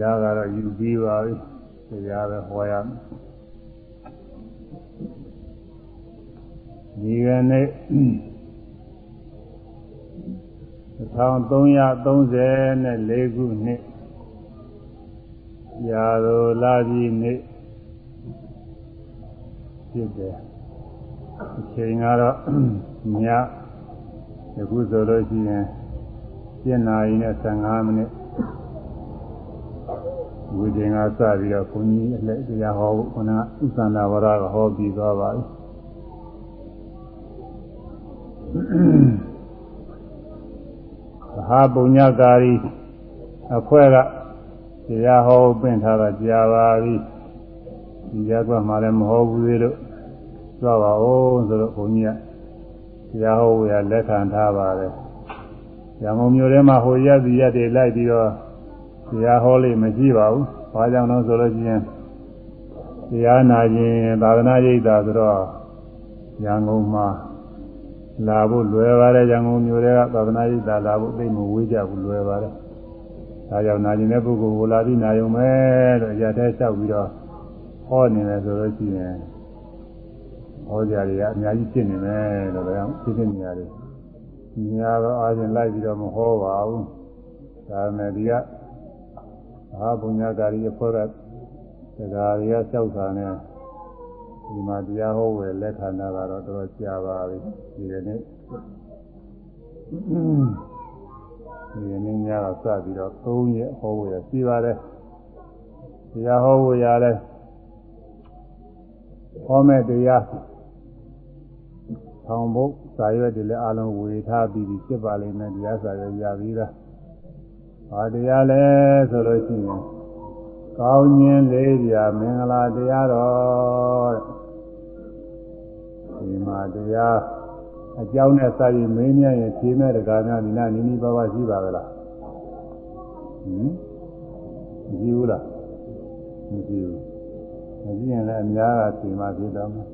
လာကတော့ယူပြီးပါပြီတရားပဲဟောရမယ်ဒီကနေ့1334ခုနှစ်ရာရိုလာပြီနေ့ဖြစ်တယ်အချိန်ကတော့ညယခုဆိုလို့ရှိရင်7နာရီနဲ့15မိနစ် ဝိဒင်ကစပြီးတော့ဘုန်းကြီးအလက်တရားဟောဖို့ခုနကဥသန္တာဝရကဟောပြီးသွားပါပြီဟာပုညကာရီအဖွဲ့ကတရားဟောပင့်ထားတာကြာပါပြီဒီရက်ကွက်မှာလည်းမဟောဘူးသေးလို့သွားပါဦးဆိုတော့ဘုန်းကြီးကတရားဟောဝေရလက်ခံထားပါတယ်ရံကုန်မြို့ထဲမှာဟိုရက်စီရက်တွေလိုက်ပြီးတော့ တရားဟောလိမရှိပါဘူး။ဘာကြောင့်လဲဆိုလို့ချင်းတရားနာခြင်းသာသနာ့ရိပ်သာဆိုတော့ရန်ကုန်မှာလာဖို့လွယ်ပါတယ်ရန်ကုန်မြို့တွေကသာသနာ့ရိပ်သာလာဖို့သိမဝေးကြဘူးလွယ်ပါတယ်။ဒါကြောင့်နာခြင်းတဲ့ပုဂ္ဂိုလ်ကိုလာပြီးနာရုံပဲလို့ရတဲ့လျှောက်ပြီးတော့ဟောနေတယ်ဆိုလို့ရှိရင်ဟောကြရည်ကအများကြီးဖြစ်နေမယ်လို့လည်းဖြစ်ဖြစ်နေရတယ်။ညာတော့အားဖြင့်လိုက်ပြီးတော့မဟောပါဘူး။ဒါပေမဲ့ဒီက အာဘုညာကာရီအဖွဲ့ကတရားတွေကကြောက်တာနဲ့ဒီမှာတရားဟောဝယ်လက်ခံတာကတော့တော်တော်ကြာပါပြီဒီကနေ့ဒီကနေ့ညကစပြီးတော့3ရက်ဟောဝယ်ရှိပါတယ်တရားဟောဝယ်ရတယ်ဟောမဲ့တရားထောင်ဖို့စာရွက်တွေလည်းအလုံးဝေထားပြီးပြီဖြစ်ပါလိမ့်မယ်တရားစာရွက်ရပြီးသား ဘာတရားလဲဆိုလို့ရှိရင်ကောင်းခြင်းလေးပြမင်္ဂလာတရားတော်ဒီမှာတရားအကြောင်းနဲ့စပြီးမင်းမြတ်ရင်ဖြေမဲ့တကားများဒီနာနီးနီးပါးပါးရှိပါကလားဟင်မရှိဘူးလားမရှိဘူးမရှိရင်လည်းအများကဖြေမှဖြစ်တော့မယ်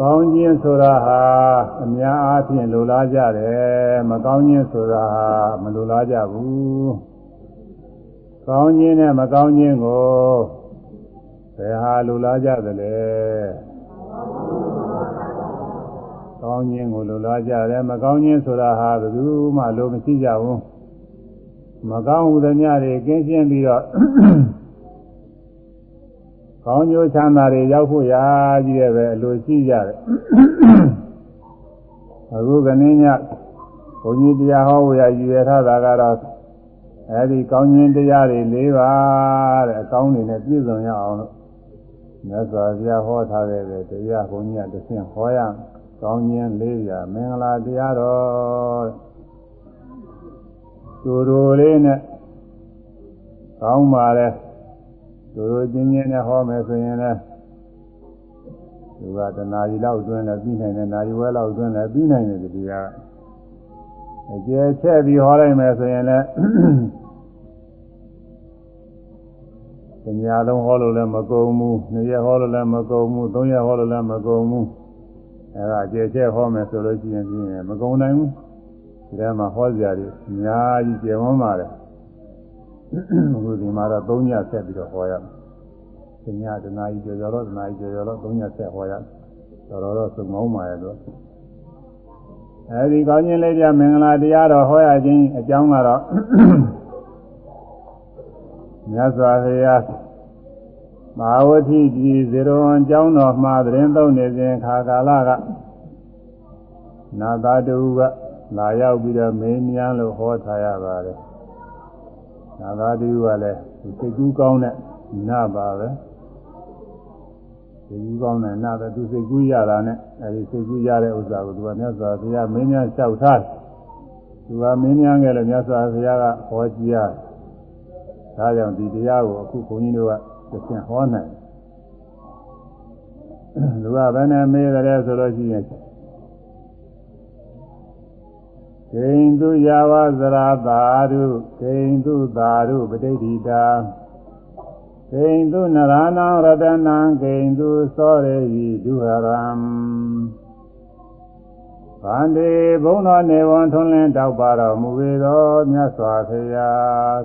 ကောင်းခြင်းဆိုတာဟာအများအားဖြင့်လိုလားကြတယ်မကောင်းခြင်းဆိုတာဟာမလိုလားကြဘူးကောင်းခြင်းနဲ့မကောင်းခြင်းကိုဘယ်ဟာလိုလားကြသလဲကောင်းခြင်းကိုလိုလားကြတယ်မကောင်းခြင်းဆိုတာဟာဘယ်သူမှလိုမရှိကြဘူးမကောင်းဟုသမျှတွေကင်းရှင်းပြီးတော့ ကောင်းကျိုးချမ်းသာတွေရောက်ဖို့ရာကြီးရဲ့ပဲအလိုရှိကြတယ်အခုကနေ့ညဘုန်းကြီးတရားဟောဝေရရည်ရထားတာကတော့အဲဒီကောင်းခြင်းတရားတွေ၄ပါးတဲ့အကောင်းတွေနဲ့ပြည့်စုံရအောင်လို့မြတ်စွာဘုရားဟောထားတဲ့တရားဘုန်းကြီးကတစ်ဆင့်ဟောရကောင်းခြင်း၄ပါးမင်္ဂလာတရားတော်သူတို့လေးနဲ့ကောင်းပါလေ သူတို့ချင်းချင်းနဲ့ဟောမယ်ဆိုရင်လည်းသူကတနာရီလောက်အတွင်းလည်းပြီးနိုင်တယ်နာရီဝဲလောက်အတွင်းလည်းပြီးနိုင်တယ်ဒီကအကျယ်ချက်ပြီးဟောလိုက်မယ်ဆိုရင်လည်းတညလုံးဟောလို့လည်းမကုန်ဘူးနှစ်ရက်ဟောလို့လည်းမကုန်ဘူးသုံးရက်ဟောလို့လည်းမကုန်ဘူးအဲဒါအကျယ်ချက်ဟောမယ်ဆိုလို့ရှိရင်ပြီးရင်မကုန်နိုင်ဘူးဒီထဲမှာဟောစရာတွေအများကြီးကျေဝန်းပါတယ်အ ခုဒီမှာတော့၃ညဆက်ပြီးတော့ဟောရမယ်။ညတနာကြီးကျော်ကျော်တော့တနာကြီးကျော်ကျော်တော့၃ညဆက်ဟောရတော်တော်တော့သုံးမောင်းပါရဲ့လို့အဲဒီကောင်းခြင်းလေးပြမင်္ဂလာတရားတော်ဟောရခြင်းအကြောင်းကတော့မြတ်စွာဘုရားမဟာဝတိပြည်ဇေရဝံကျောင်းတော်မှာသတင်းသုံးနေစဉ်ခါကာလကနာသာတူကလာရောက်ပြီးတော့မင်းများလို့ဟောထားရပါတယ် နာသာတူကလည်းစိတ်ကူးကောင်းတဲ့နာပါပဲစိတ်ကူးကောင်းတဲ့နာပဲသူစိတ်ကူးရတာနဲ့အဲဒီစိတ်ကူးရတဲ့ဥစ္စာကိုသူကမြတ်စွာဘုရားမင်းများလျှောက်ထားသူကမင်းများငယ်လို့မြတ်စွာဘုရားကဟောကြားဒါကြောင့်ဒီတရားကိုအခုဘုန်းကြီးတို့ကသင်ဟောနိုင်လူကဘယ်နဲ့မေးကြလဲဆိုလို့ရှိရင် ဂိန္တုယာဝဇရာသာရုဂိန္တုသာရုပဋိဋိတာဂိန္တုနရဏံရတနံဂိန္တုသောရေဟိဒုဟရံဗန္တိဘုံတော်နေဝံထွန်းလင်းတောက်ပါတော်မူပေသောမြတ်စွာဘုရား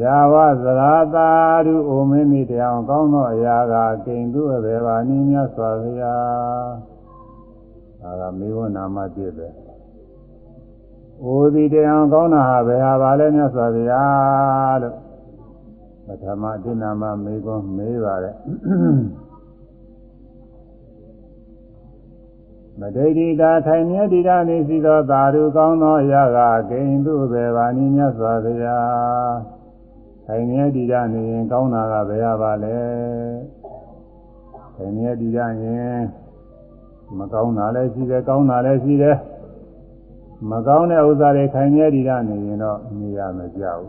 ယာဝသရာတာရုအိုမင်းမိတရားကောင်းသောအရာကကိန်သူအဘေဘာနိမြတ်စွာဘုရားဒါကမေဝနာမပြည့်ပဲ အိုဒီတရားကောင်းတာဟာဘယ်ဟာပါလဲမြတ်စွာဘုရားလို့ပထမတိနာမမေကွန်းမေးပါတဲ့မဒိဋ္ဌိတာထိုင်မြဲတိတာနေစီသောသာရုကောင်းသောအရာကဂိင်သူဘေဘာနိမြတ်စွာဘုရားထိုင်မြဲတိတာနေရင်ကောင်းတာကဘယ်ရပါလဲထိုင်မြဲတိတာရင်မကောင်းတာလည်းရှိတယ်ကောင်းတာလည်းရှိတယ် မကောင်းတဲ့ဥစ္စာတွေခိုင်မြဲတိတာနေရင်တော့နေရမကြောက်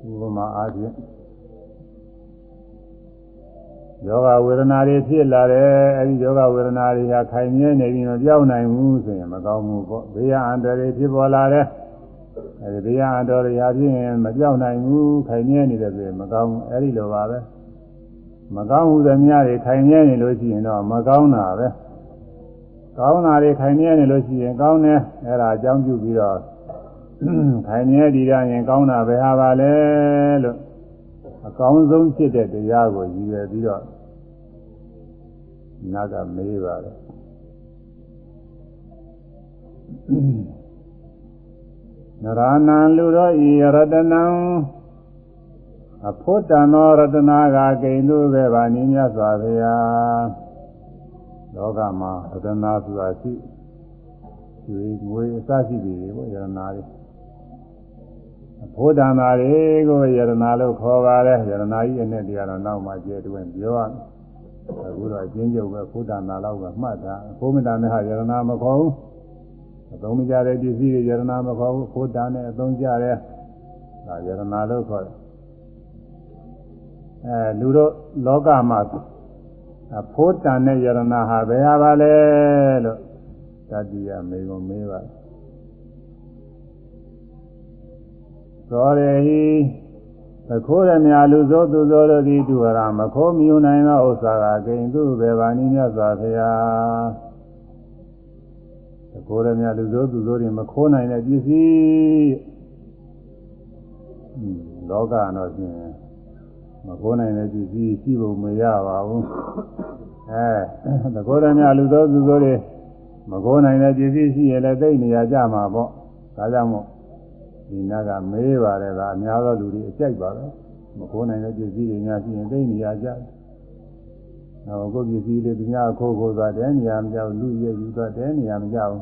ဘူးဥပမာအားဖြင့်ယောဂဝေဒနာတွေဖြစ်လာတယ်အဲဒီယောဂဝေဒနာတွေဟာခိုင်မြဲနေပြီးမပြောင်းနိုင်ဘူးဆိုရင်မကောင်းဘူးပေါ့ဘေးရအန္တရာယ်ဖြစ်ပေါ်လာတယ်အဲဒီဘေးရအန္တရာယ်တွေဟာဖြစ်ရင်မပြောင်းနိုင်ဘူးခိုင်မြဲနေတယ်ဆိုရင်မကောင်းဘူးအဲဒီလိုပါပဲမကောင်းဘူးသမျှတွေခိုင်မြဲနေလို့ရှိရင်တော့မကောင်းတာပဲ ကောင်းတာတွေခိုင်မြဲနေလို့ရှိရင်ကောင်းတယ်အဲဒါအကြောင်းပြုပြီးတော့ခိုင်မြဲတည်ရရင်ကောင်းတာပဲဟာပါလေလို့အကောင်းဆုံးဖြစ်တဲ့တရားကိုရည်ရွယ်ပြီးတော့နာကမေးပါတယ်နရဏံလူတော်ဤရတနံအဖို့တန်သောရတနာကဂိန်သူပဲပါနိမြတ်စွာဘုရား လောကမှာရတနာဆိုတာရှိဒီငွေအစရှိပြီပေါ့ရတနာတွေဘုဒ္ဓနာတွေကိုယရနာလို့ခေါ်ပါတယ်ယရနာကြီးအနဲ့တရားတော့နောက်မှကျဲတွင်ပြောရမယ်အခုတော့အချင်းချုပ်ပဲဘုဒ္ဓနာလောက်ပဲမှတ်တာဘုမတာနဲ့ဟာယရနာမခေါ်ဘူးအသုံးမကျတဲ့ပစ္စည်းတွေယရနာမခေါ်ဘူးဘုဒ္ဓနဲ့အသုံးကျတဲ့ဒါယရနာလို့ခေါ်တယ်အဲလူတို့လောကမှာ ဘုဒ္ဓနဲ့ယရနာဟာဘယ်ဟာပါလဲလို့တတိယမေကုန်မေးပါတယ်သောရေဟိသခိုးရမြလူသောသူသောတို့သည်သူရမခိုးမြူနိုင်သောဥစ္စာကဂိင်သူဘေဘာနိမြတ်စွာဘုရားသခိုးရမြလူသောသူသောတွေမခိုးနိုင်တဲ့ပစ္စည်းလောကတော့ဖြင့် မခိုးနိုင်တဲ့ပစ္စည်းရှိဖို့မရပါဘူးအဲသခိုးရမြလူသောသူသောတွေမခိုးနိုင်တဲ့ပစ္စည်းရှိရင်လည်းသိနေရကြမှာပေါ့ဒါကြောင့်မို့ဒီနာကမေးပါတယ်ကအများသောလူတွေအကြိုက်ပါပဲမခိုးနိုင်တဲ့ပစ္စည်းတွေများရှိရင်သိနေရကြတယ်။နောက်ကိုပစ္စည်းတွေသူများခိုးခိုးသွားတဲ့နေရာမကြောက်လူရဲ့ယူသွားတဲ့နေရာမကြောက်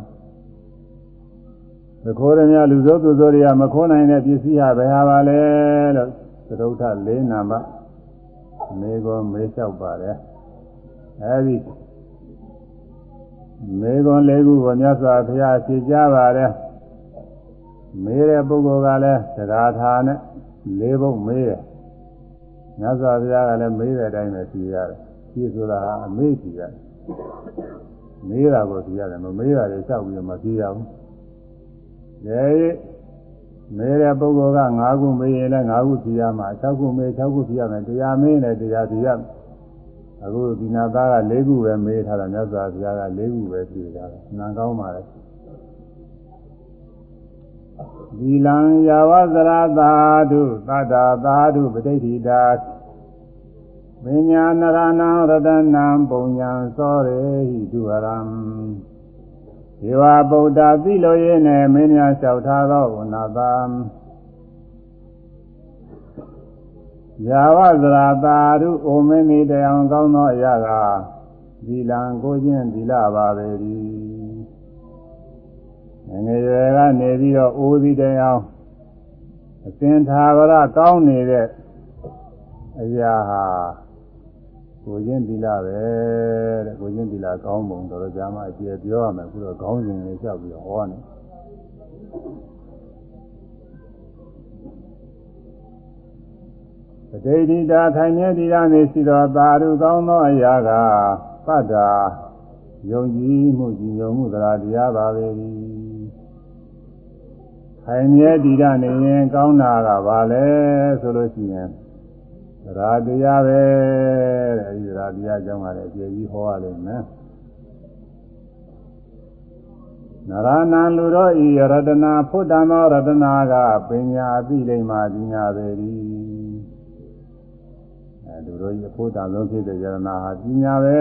သခိုးရများလူစိုးသူစိုးတွေကမခိုးနိုင်တဲ့ပစ္စည်းဟာဘယ်ဟာပါလဲလို့သရုပ်ထလေးနာမ မေကောမေးလျှောက်ပါတယ်။အဲဒီမေကွန်လေးခုကိုမြတ်စွာဘုရားဖြေကြပါတယ်။မေးတဲ့ပုဂ္ဂိုလ်ကလည်းတရားထားနဲ့လေးဘုံမေးတယ်မြတ်စွာဘုရားကလည်းမေးတဲ့အတိုင်းပဲဖြေရတယ်ဖြေဆိုတာအမေးဖြေရတယ်မေးတာကိုဖြေရတယ်မမေးတာတွေလျှောက်ပြီးမဖြေရဘူးဒါရေး မေးတဲ့ပုဂ္ဂိုလ်က၅ခုမေးရင်လည်း၅ခုဖြေရမှာ၆ခုမေး၆ခုဖြေရမယ်တရားမေးရင်တရားဖြေရမယ်အခုဒီနာသားက၄ခုပဲမေးထားတာမြတ်စွာဘုရားက၄ခုပဲဖြေထားတယ်နာကောင်းပါလေဒီလံယာဝဇရသာတုသတ္တာသာတုပဋိဋ္ဌိတာမညာနရဏံရတနံပုံညာသောရေဟိတုဟရံ ဒီဝဗုဒ္ဓသိလို့ရင်းနဲ့မင်းများလျှောက်ထားသောဝနာသာယာဝဇရာသာတုအိုမင်းဤတရားကောင်းသောအရာကဒီလံကိုချင်းဒီလပါပဲ၏ငငယ်ရွယ်ကနေပြီးတော့အိုးသည်တရားအစင်သာဝရကောင်းနေတဲ့အရာဟာ ကိုချင်းသီလပဲတဲ့ကိုချင်းသီလကောင်းပုံတော်တော်ကြာမှအကျေပြောရမယ်အခုတော့ခေါင်းစဉ်လေးလျှောက်ပြီးဟောနေပဋိဒိတာထိုင်မြဲဒီရနေရှိတော်သာရုကောင်းသောအရာကပတ္တာယုံကြည်မှုကြည်ညိုမှုတရားတရားပါပဲ။ခိုင်မြဲတည်ရနေရင်ကောင်းတာကဘာလဲဆိုလို့ရှိရင်သ ရာတရားပဲတဲ့အဲဒီသရာတရားကြောင့်ပါလေအကျေကြီးဟောရလိမ့်မယ်နရဏံလူတော်ဤရတနာဖုဒ္ဓမောရတနာကပညာအသိလိမ္မာပညာပဲဒီအဲလူတော်ဤဖုဒ္ဓလုံးဖြစ်တဲ့ယရနာဟာပညာပဲ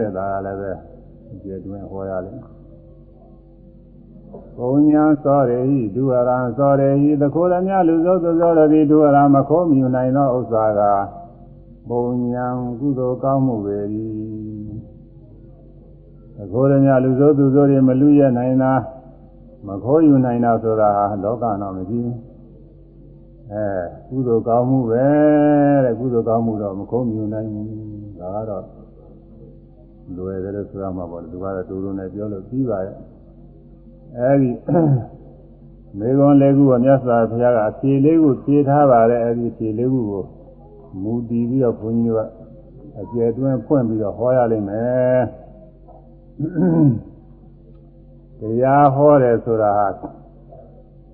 တဲ့ဒါကလည်းပဲအကျေတွင်ဟောရလိမ့်မယ် ဘုံညာသောရေဤဒုဝရံသောရေဤသခိုရမြလူသောသောသောရတိဒုဝရမခိုးမြူနိုင်သောဥစ္စာကဘုံညာကုသိုလ်ကောင်းမှုပဲဤသခိုရမြလူသောသူသောတွေမလူရနိုင်တာမခိုးယူနိုင်တာဆိုတာဟာလောကတော့မရှိဘူးအဲကုသိုလ်ကောင်းမှုပဲတဲ့ကုသိုလ်ကောင်းမှုတော့မခိုးမြူနိုင်ဘူးဒါကတော့လွယ်တယ်လို့ဆိုရမှာပေါ့ဒီကတော့တူတူနဲ့ပြောလို့ပြီးပါရဲ့ အဲဒီမေကွန်လေးခုကမြတ်စွာဘုရားကအဖြေလေးခုဖြေထားပါတယ်အဲဒီဖြေလေးခုကိုမူတည်ပြီးတော့ဘုန်းကြီးကအကျယ်တွင်းဖွင့်ပြီးတော့ဟောရလိမ့်မယ်တရားဟောတယ်ဆိုတာဟာ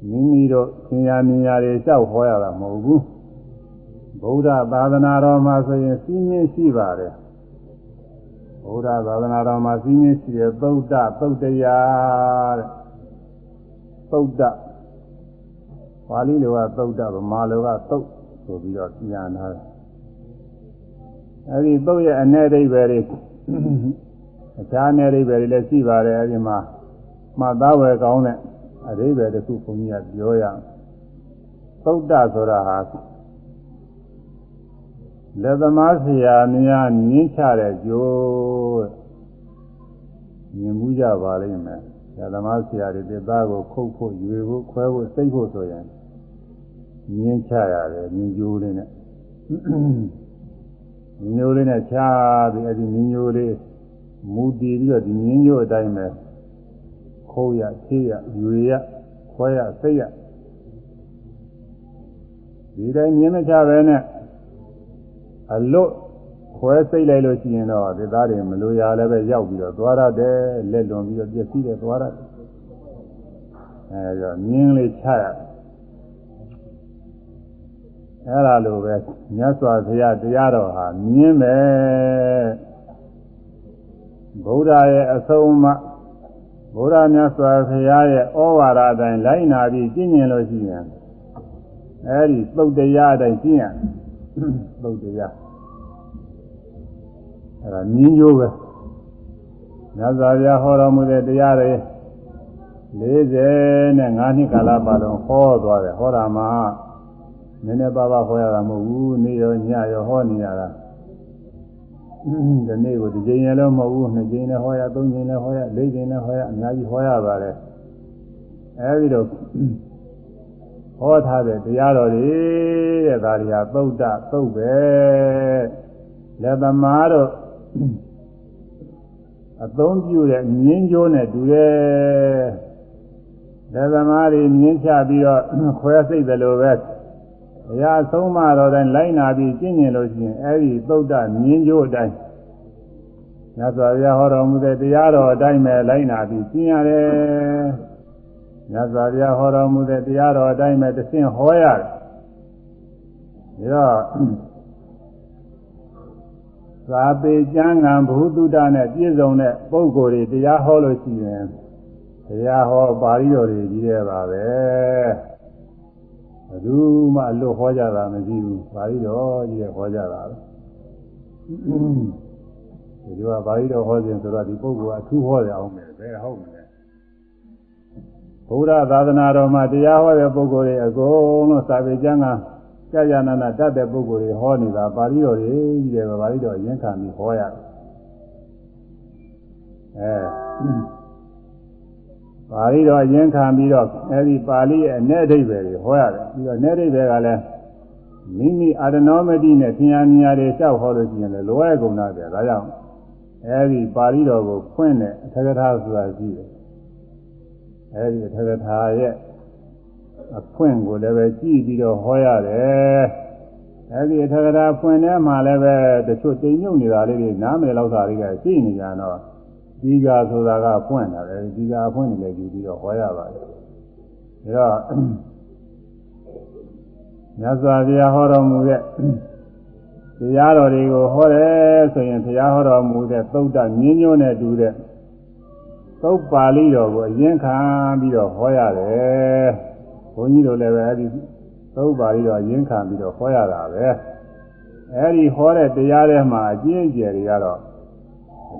မိမိတို့သင်္ညာမြင်ညာတွေကြောက်ဟောရတာမဟုတ်ဘူးဗုဒ္ဓသာသနာတော်မှာဆိုရင်စီးမြင်ရှိပါတယ်ဘုရားသာသနာတော်မှာစီးမြင်ရှိတဲ့သုဒ္ဓသုတ်တရားတဲ့ သုတ်တပါဠိလိုကသုတ်တဗမာလိုကသုတ်ဆိုပြီးတော့ပြန်လာတယ်အဲဒီသုတ်ရဲ့အ내အိဗယ်တွေအခြား내အိဗယ်တွေလည်းရှိပါတယ်အဲဒီမှာမှတ်သားဝယ်ကောင်းတဲ့အအိဗယ်တစ်ခုဘုန်းကြီးကပြောရအောင်သုတ်တဆိုတာဟာလက်သမားဆရာများမြင်းချတဲ့ကြိုးမြင်မှုကြပါလိမ့်မယ် ဆရာသမားဆရာတွေတဲ့သားကိုခုတ်ဖို့ရွေဖို့ခွဲဖို့စိတ်ဖို့ဆိုရင်မြင်းချရတယ်မြင်းကြိုးလေးနဲ့မြင်းကြိုးလေးနဲ့ချပြီးအဲဒီမြင်းကြိုးလေးမူတည်ပြီးတော့ဒီမြင်းကြိုးအတိုင်းပဲခိုးရဆေးရရွေရခွဲရစိတ်ရဒီတိုင်းမြင်းမချပဲနဲ့အလွတ် ခွဲစိတ်လိုက်လို့ရှိရင်တော့ဒီသားတွေမလိုရလည်းပဲရောက်ပြီးတော့သွားရတယ်လက်လွန်ပြီးတော့ပြည့်စည်တယ်သွားရတယ်အဲဒါမြင်းလေးချရအဲ့ဒါလိုပဲမြတ်စွာဘုရားတရားတော်ဟာမြင်းပဲဗုဒ္ဓရဲ့အဆုံးအမဘုရားမြတ်စွာဘုရားရဲ့ဩဝါဒအတိုင်းလိုက်နာပြီးကျင့်ကြံလို့ရှိရင်အဲဒီသုတ်တရားအတိုင်းကျင့်ရသုတ်တရား အဲဒါမြင်းကျိုးပဲမြတ်စွာဘုရားဟောတော်မူတဲ့တရားတွေ45နှစ်ကာလပတ်လုံးဟောသွားတယ်ဟောတာမှာနည်းနည်းပါးပါးဟောရတာမဟုတ်ဘူးနေ့ရောညရောဟောနေရတာဒီနေ့ကိုဒီကြိမ်ရလို့မဟုတ်ဘူးနှစ်ကြိမ်နဲ့ဟောရသုံးကြိမ်နဲ့ဟောရလေးကြိမ်နဲ့ဟောရအများကြီးဟောရပါတယ်အဲဒီတော့ဟောထားတဲ့တရားတော်တွေတဲ့ဒါတွေဟာသုတ်တသုတ်ပဲလက်သမားတို့ အသုံးပြုတဲ့မြင်းကျိုးနဲ့တူတယ်လက်သမားတွေမြင်းချပြီးတော့ခွဲစိတ်တယ်လို့ပဲအရာဆုံးမတော်တိုင်းလိုက်နာပြီးကျင့်ကြင်လို့ရှိရင်အဲဒီသုတ်တမြင်းကျိုးအတိုင်းမြတ်စွာဘုရားဟောတော်မူတဲ့တရားတော်အတိုင်းပဲလိုက်နာပြီးကျင့်ရတယ်မြတ်စွာဘုရားဟောတော်မူတဲ့တရားတော်အတိုင်းပဲတဆင့်ဟောရတယ်ဒါတော့ သာပေကျမ်းဂန်ဘုသူတ္တနဲ့ပြည့်စုံတဲ့ပုဂ္ဂိုလ်တွေတရားဟောလို့ရှိရင်တရားဟောပါဠိတော်တွေကြီးတဲ့ပါပဲဘယ်သူမှအလွတ်ဟောကြတာမရှိဘူးပါဠိတော်ကြီးရဲ့ဟောကြတာပဲဒီလိုကပါဠိတော်ဟောခြင်းဆိုတော့ဒီပုဂ္ဂိုလ်ကအထူးဟောရအောင်မယ်ဘယ်ဟုတ်မလဲဘုရားသာသနာတော်မှာတရားဟောတဲ့ပုဂ္ဂိုလ်တွေအကုန်လုံးစာပေကျမ်းက ကြာကြာနာနာတတ်တဲ့ပုဂ္ဂိုလ်တွေဟောနေတာပါဠိတော်တွေကြီးတယ်ပါဠိတော်ရင်းခံပြီးဟောရတယ်အဲပါဠိတော်ရင်းခံပြီးတော့အဲဒီပါဠိရဲ့အ내အဓိပ္ပာယ်တွေဟောရတယ်ပြီးတော့내အဓိပ္ပာယ်ကလည်းမိမိအာရဏောမတိနဲ့သင်္ယာမြာတွေလျှောက်ဟောလို့ရှိရင်လည်းလောရကုန်တာပဲဒါကြောင့်အဲဒီပါဠိတော်ကိုဖွင့်တဲ့အထက်ကထာဆိုတာရှိတယ်အဲဒီအထက်ကထာရဲ့ အဖွင့်ကိုလည်းပဲကြည့်ပြီးတော့ဟောရတယ်အဲဒီအထက်ကထာဖွင့်ထဲမှာလည်းပဲတချို့တိမ်ညုတ်နေတာလေးတွေနားမလည်တော့တာတွေကရှိနေကြတော့ဒီကာဆိုတာကဖွင့်တာပဲဒီကာဖွင့်နေလေကြည့်ပြီးတော့ဟောရပါတယ်ဒါတော့မြတ်စွာဘုရားဟောတော်မူတဲ့တရားတော်တွေကိုဟောတယ်ဆိုရင်ဘုရားဟောတော်မူတဲ့သုတ်တမြင်းညွန်းနဲ့တူတဲ့သုတ်ပါဠိတော်ကိုအရင်ခံပြီးတော့ဟောရတယ် ဘုန်းကြီးတို့လည်းပဲအဲဒီသုတ်ပါဠိတော်အရင်ခံပြီးတော့ဟောရတာပဲအဲဒီဟောတဲ့တရားထဲမှာအကျဉ်းကျယ်တွေကတော့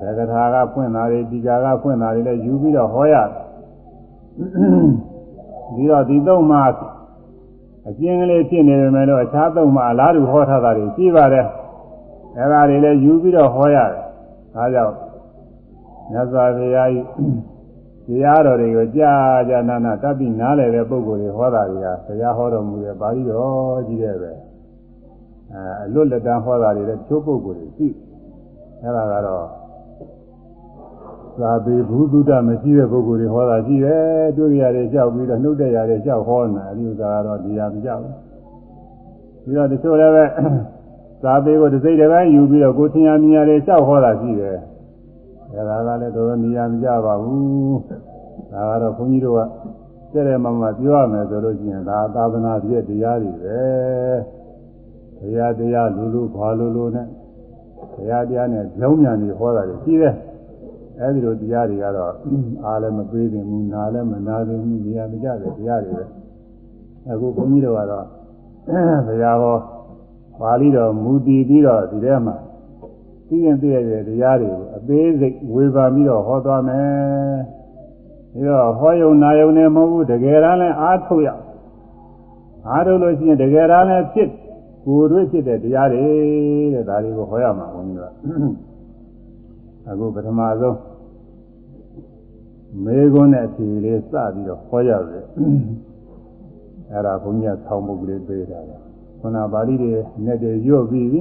သက္ကထာကဖွင့်တာတွေဒီကာကဖွင့်တာတွေလည်းယူပြီးတော့ဟောရတယ်ပြီးတော့ဒီသုံးမှာအကျဉ်းကလေးဖြစ်နေပေမဲ့လို့အခြားသုံးမှာအလားတူဟောထားတာတွေရှိပါတယ်အဲဒါတွေလည်းယူပြီးတော့ဟောရတယ်ဒါကြောင့်မြတ်စွာဘုရားကြီး တရားတော်တွေကိုကြာကြာနာနာတတ်ပြီးနားလည်တဲ့ပုဂ္ဂိုလ်တွေဟောတာတွေကဘုရားဟောတော်မူတဲ့ပါဠိတော်ကြီးတဲ့ပဲအဲအလွတ်လက်တန်းဟောတာတွေလည်းချိုးပုဂ္ဂိုလ်တွေရှိအဲဒါကတော့သာပေဘုဒ္ဓမရှိတဲ့ပုဂ္ဂိုလ်တွေဟောတာရှိတယ်တွေ့ရတယ်ကြောက်ပြီးတော့နှုတ်တဲ့ရတယ်ကြောက်ဟောနေအဒီဥစ္စာကတော့ဒီဟာမကြောက်ဘူးပြီးတော့တချို့လည်းပဲသာပေကိုတစ်စိတ်တစ်ပိုင်းယူပြီးတော့ကိုသင်္ညာမြညာတွေကြောက်ဟောတာရှိတယ် အဲဒါကလည်းတော်တော်နေရာမကြပါဘူးဒါကတော့ခွန်ကြီးတို့ကတဲ့တယ်မှမှပြောရမယ်ဆိုလို့ရှိရင်ဒါသာသနာပြည့်တရားတွေပဲတရားတရားလူလူဘာလူလူနဲ့တရားတရားနဲ့ကြောင်းမြန်နေဟောတာတွေရှိတယ်အဲဒီလိုတရားတွေကတော့အားလည်းမပေးသင့်ဘူးနားလည်းမနာသင့်ဘူးနေရာမကြတဲ့တရားတွေပဲအခုခွန်ကြီးတို့ကတော့ဘုရားဟောပါဠိတော်မူတည်ပြီးတော့ဒီထဲမှာ သိရင်သိရတဲ့တရားတွေကိုအသေးစိတ်ဝေဖန်ပြီးတော့ဟောသွားမယ်ပြီးတော့ဟောယုံနာယုံနဲ့မဟုတ်ဘူးတကယ်တမ်းလည်းအားထုတ်ရအားထုတ်လို့ရှိရင်တကယ်တမ်းလည်းဖြစ်ကိုယ်တွေ့ဖြစ်တဲ့တရားတွေတဲ့ဒါတွေကိုဟောရမှာဘုန်းကြီးကအခုပထမဆုံးမေခွန်းနဲ့အဖြေလေးစပြီးတော့ဟောရတယ်အဲ့ဒါဘုန်းကြီးကဆောင်းပုဒ်ကလေးပေးတာပါခုနပါဠိတွေနဲ့တည်းရွတ်ပြီးပြီ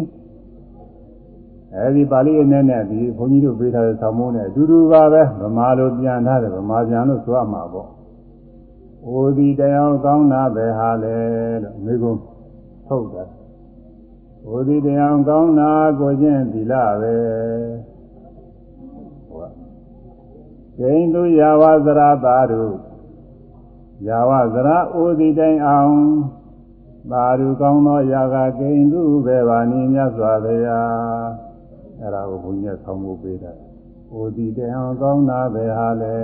အဲဒီပါဠိနဲ့နဲ့ဒီဘုန်းကြီးတို့ပေးထားတဲ့ဆောင်းမိုးနဲ့အတူတူပါပဲဗမာလိုပြန်ထားတယ်ဗမာပြန်လို့ဆိုရမှာပေါ့။အိုဒီတရားကောင်းတာပဲဟာလေလို့မိကုံထုတ်တာ။အိုဒီတရားကောင်းတာကိုချင်းသီလပဲ။ဟုတ်။ဂိင်သူယာဝဇရတာတို့ယာဝဇရအိုဒီတိုင်အောင်သာဓုကောင်းသောယာကကိင်သူပဲပါနေမြတ်စွာဘုရား အဲ့ဒါကိုဘုန်းကြီးဆောင်းဖို့ပေးတာ။ဟိုဒီတန်ကောင်းတာပဲဟာလေ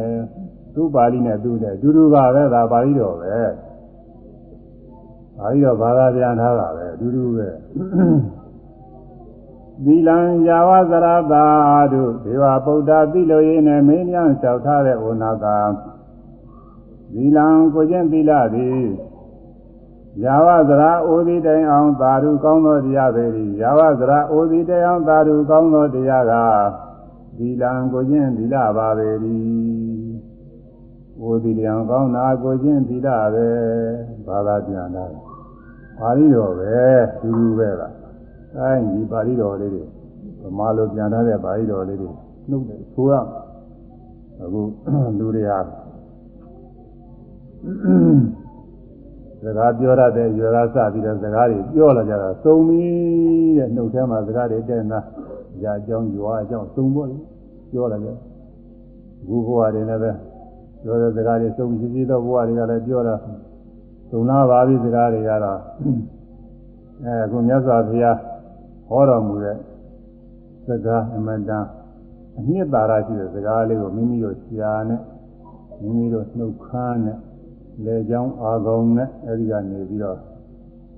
သူ့ပါဠိနဲ့သူ့နဲ့အတူတူပါပဲဒါပါဠိတော်ပဲ။ပါဠိတော်ဘာသာပြန်ထားတာပဲအတူတူပဲ။သီလံယာဝဇရတာတို့ဒေဝဗုဒ္ဓသီလိုရင်းနဲ့မင်းများလျှောက်ထားတဲ့ဝနာကသီလံကိုကျင့်သီလသည် ယာဝဇရာအိုဒီတိုင်အောင်သာဓုကောင်းသောတရားပေ၏ယာဝဇရာအိုဒီတိုင်အောင်သာဓုကောင်းသောတရားကဒီလံကိုချင်းသီလပါပေ၏အိုဒီတိုင်အောင်ကောင်းတာကိုချင်းသီလပဲဘာသာပြန်တာပါဠိတော်ပဲသူလူပဲလားအဲဒီပါဠိတော်လေးတွေဗမာလိုပြန်ထားတဲ့ပါဠိတော်လေးတွေနှုတ်တယ်ဆိုရအခုလူတွေဟာ စကားပြောရတဲ့ရွယ်ကစပြီးတော့စကားတွေပြောလာကြတာစုံပြီတဲ့နှုတ်ထဲမှာစကားတွေတဲ့နာကြာအကြောင်းရွာအကြောင်းစုံဖို့ပြောလာကြအခုဘဝတွေလည်းပဲပြောတဲ့စကားတွေစုံရှိရှိသောဘဝတွေကလည်းပြောတာစုံလာပါပြီစကားတွေကတော့အဲအခုမြတ်စွာဘုရားဟောတော်မူတဲ့စကားအမတန်အနှစ်သာရရှိတဲ့စကားလေးကိုမိမိတို့ရှားနဲ့မိမိတို့နှုတ်ခမ်းနဲ့ လေကြောင်းအာကုံနဲ့အဲဒီကနေပြီးတော့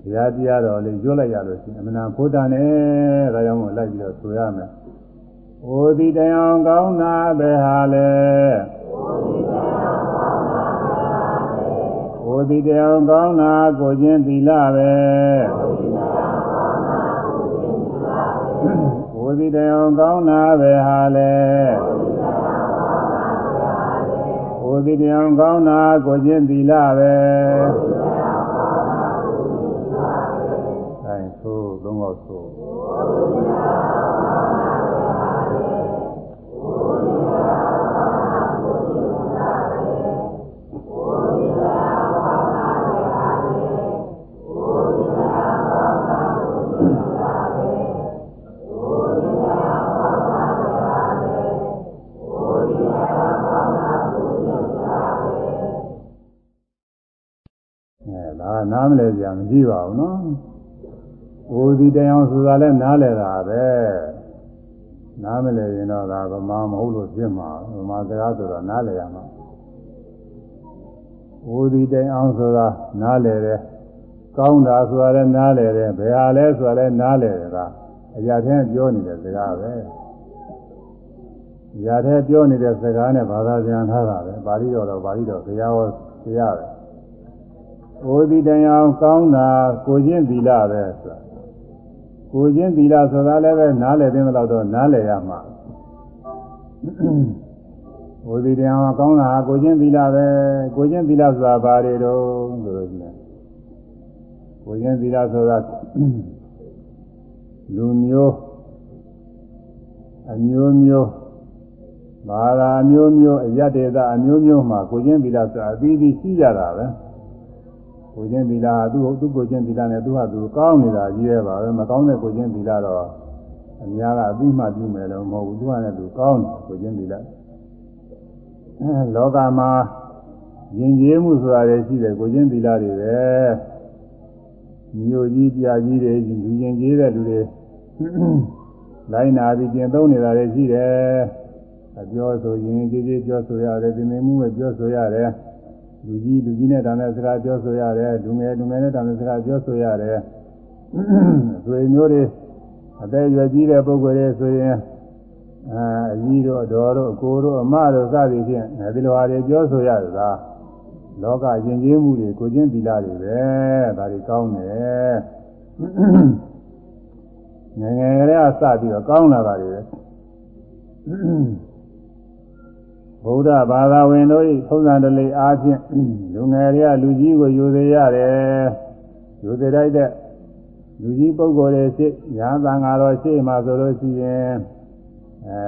တရားတရားတော်လေးရွတ်လိုက်ရလို့ရှိရင်အမှန်တန်ဘုဒ္ဓနဲ့ဒါကြောင့်မို့လိုက်ပြီးတော့ဆိုရမယ်။ဩဒီတရားကောင်းတာပဲဟာလေ။ဩဒီတရားကောင်းတာကိုချင်းသီလပဲ။ဩဒီတရားကောင်းတာပဲဟာလေ။ ကိုယ်ဒီတရားကောင်းတာကိုချင်းသီလပဲ နားမလဲကြမရှိပါဘူးနော်။ကိုယ်ဒီတရားဆိုတာလဲနားလဲတာပဲနားမလည်ရင်တော့ဒါဗမာမဟုတ်လို့ဖြစ်မှာဗမာစကားဆိုတော့နားလည်ရမှာဝိဒီတိုင်အောင်ဆိုတာနားလည်တယ်ကောင်းတာဆိုတာလည်းနားလည်တယ်ဘယ်ဟာလဲဆိုတာလည်းနားလည်တယ်ကအရာချင်းပြောနေတဲ့စကားပဲရာထဲပြောနေတဲ့စကားနဲ့ဘာသာပြန်ထားတာပဲပါဠိတော်တော့ပါဠိတော်ဘုရားဟောတရားပဲ ဝိဒီတိုင်အောင်ကောင်းတာကိုချင်းသီလပဲဆိုတာကိုချင်းသီလဆိုတာလည်းပဲနားလည်တဲ့လောက်တော့နားလည်ရမှာဝိသီတရားမှာကောင်းတာကိုချင်းသီလပဲကိုချင်းသီလဆိုတာဘာတွေတော့ဆိုလို့ရှိရင်ကိုချင်းသီလဆိုတာလူမျိုးအမျိုးမျိုးဘာသာအမျိုးမျိုးအယတ္တေသအမျိုးမျိုးမှာကိုချင်းသီလဆိုတာအသီးသီးရှိကြတာပဲ ကိုချင်းသီလဟာသူ့သူ့ကိုချင်းသီလနဲ့သူ့ဟာသူကောင်းနေတာကြီးရဲ့ပါပဲမကောင်းတဲ့ကိုချင်းသီလတော့အများကအသိမှပြုမယ်လို့မဟုတ်ဘူးသူကလည်းသူကောင်းတယ်ကိုချင်းသီလလောကမှာယဉ်ကျေးမှုဆိုတာလည်းရှိတယ်ကိုချင်းသီလတွေပဲမြို့ကြီးပြကြီးတွေလူယဉ်ကျေးတဲ့လူတွေလိုင်းနာပြီးကျင့်သုံးနေတာလည်းရှိတယ်အပြောဆိုရင်ကြီးကြီးပြောဆိုရတယ်ဒီမိမှုပဲပြောဆိုရတယ် လူကြီးလူကြီးနဲ့တန်တဲ့စကားပြောဆိုရတယ်လူငယ်လူငယ်နဲ့တန်တဲ့စကားပြောဆိုရတယ်ဆွေမျိုးတွေအသက်ရွယ်ကြီးတဲ့ပုဂ္ဂိုလ်တွေဆိုရင်အာအကြီးတို့အတော်တို့အကိုတို့အမတို့စသည်ဖြင့်ဒီလိုဟာတွေပြောဆိုရတာလောကယဉ်ကျေးမှုတွေကိုချင်းသီလတွေပဲဒါတွေကောင်းတယ်ငယ်ငယ်ကလေးကစပြီးတော့ကောင်းလာတာတွေပဲ ဗုဒ္ဓဘာသာဝင်တို့ဤထုံးစံတလေအားဖြင့်လူငယ်တွေကလူကြီးကိုယူသေးရတယ်ယူသေးလိုက်တဲ့လူကြီးပုဂ္ဂိုလ်တွေရှိညာသံဃာတော်ရှိမှဆိုလို့ရှိရင်အဲ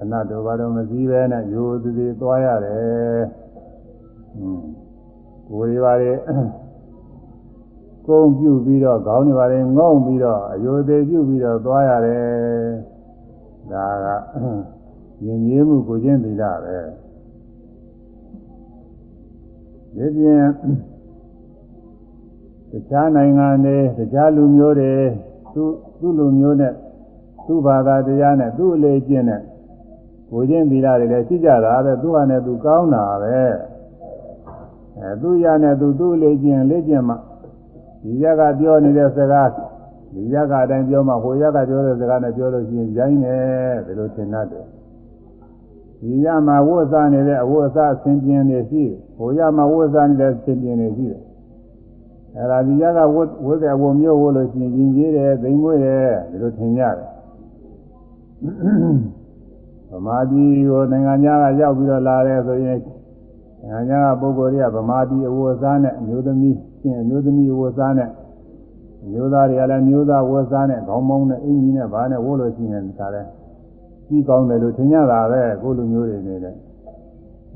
အနတ်တော်ဘာလို့မစည်းပဲနဲ့ယူသေးသေးသွားရတယ်ဟွန်းကိုယ်တွေပါလေကုန်းပြုပြီးတော့ခေါင်းတွေပါလေငုံပြီးတော့အယိုသေးပြုပြီးတော့သွားရတယ်ဒါက ယဉ်ကျေးမှုကိုချင်းသီလပဲဒီပြင်တခြားနိုင်ငံတွေတခြားလူမျိုးတွေသူသူ့လူမျိုးနဲ့သူ့ဘာသာတရားနဲ့သူ့အလေးကျင့်နဲ့ကိုချင်းသီလတွေလည်းရှိကြတာပဲသူ့ဟာနဲ့သူကောင်းတာပဲအဲသူ့ရနဲ့သူသူ့အလေးကျင့်လေးကျင့်မှဒီရကပြောနေတဲ့စကားဒီရကအတိုင်းပြောမှဟိုရကပြောတဲ့စကားနဲ့ပြောလို့ရှိရင်ရိုင်းတယ်ဘယ်လိုထင်တတ်တယ် ဒီရမှာဝတ်စားနေတဲ့အဝတ်အစားဆင်ပြင်းနေရှိဟိုရမှာဝတ်စားနေတဲ့ဆင်ပြင်းနေရှိတယ်အဲဒါဒီရကဝတ်ဝတ်တဲ့အဝတ်မျိုးဝတ်လို့ရှိရင်ရင်ကြီးတယ်သိမ်မွေးတယ်ဒီလိုထင်ကြတယ်ဗမာပြည်ကိုနိုင်ငံခြားကရောက်ပြီးတော့လာတယ်ဆိုရင်နိုင်ငံခြားကပုဂ္ဂိုလ်တွေကဗမာပြည်အဝတ်အစားနဲ့အမျိုးသမီးရှင်အမျိုးသမီးအဝတ်အစားနဲ့မျိုးသားတွေကလည်းမျိုးသားဝတ်စားနဲ့ခေါင်းမောင်းနဲ့အင်ကြီးနဲ့ဘာနဲ့ဝတ်လို့ရှိရင်ဒါလည်း ကြီးကောင်းတယ်လို့ထင်ကြတာပဲကိုလူမျိုးတွေနေတယ်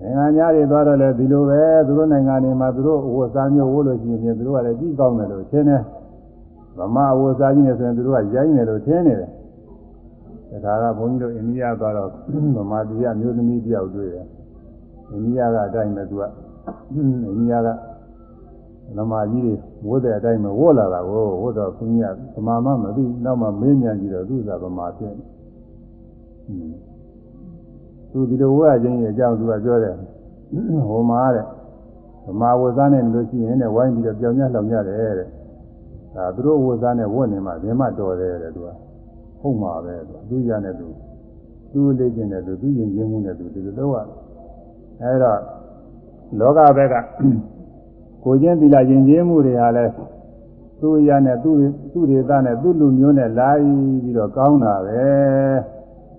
နိုင်ငံသားတွေသွားတော့လည်းဒီလိုပဲသူတို့နိုင်ငံတွေမှာသူတို့ဝတ်စားမျိုးဝတ်လို့ရှိရင်သူတို့ကလည်းကြီးကောင်းတယ်လို့ထင်တယ်ဗမာဝတ်စားကြီးနေဆိုရင်သူတို့ကရိုင်းတယ်လို့ထင်နေတယ်ဒါကဘုန်းကြီးတို့အိန္ဒိယသွားတော့ဗမာပြည်ကမျိုးသမီးတယောက်တွေ့တယ်အိန္ဒိယကအတိုင်းပဲသူကအိန္ဒိယကလမကြီးတွေဝတ်တဲ့အတိုင်းပဲဝတ်လာတာကိုဝတ်တော့ဘုန်းကြီးကဗမာမှမသိနောက်မှမင်းမြန်ကြည့်တော့သူကဗမာဖြစ် သူဒီလိုဝတ်ခြင်းရဲ့အကြောင်းသူကပြောတယ်ဟိုမှာတဲ့ဗမာဝတ်သားနဲ့လို့ရှိရင်လည်းဝိုင်းပြီးတော့ပြောင်းမြလှောင်ကြတယ်တဲ့ဒါသူတို့ဝတ်သားနဲ့ဝတ်နေမှဘယ်မှတော်တယ်တဲ့သူကဟုတ်မှာပဲသူသူရနဲ့သူသူလေးကျင်တဲ့သူသူရင်ကျင်းမှုနဲ့သူဒီလိုတော့အဲဒါလောကဘက်ကကိုချင်းသီလယဉ်ကျေးမှုတွေဟာလဲသူ့ရနဲ့သူ့သူ့ဒေသနဲ့သူ့လူမျိုးနဲ့လာပြီးတော့ကောင်းတာပဲ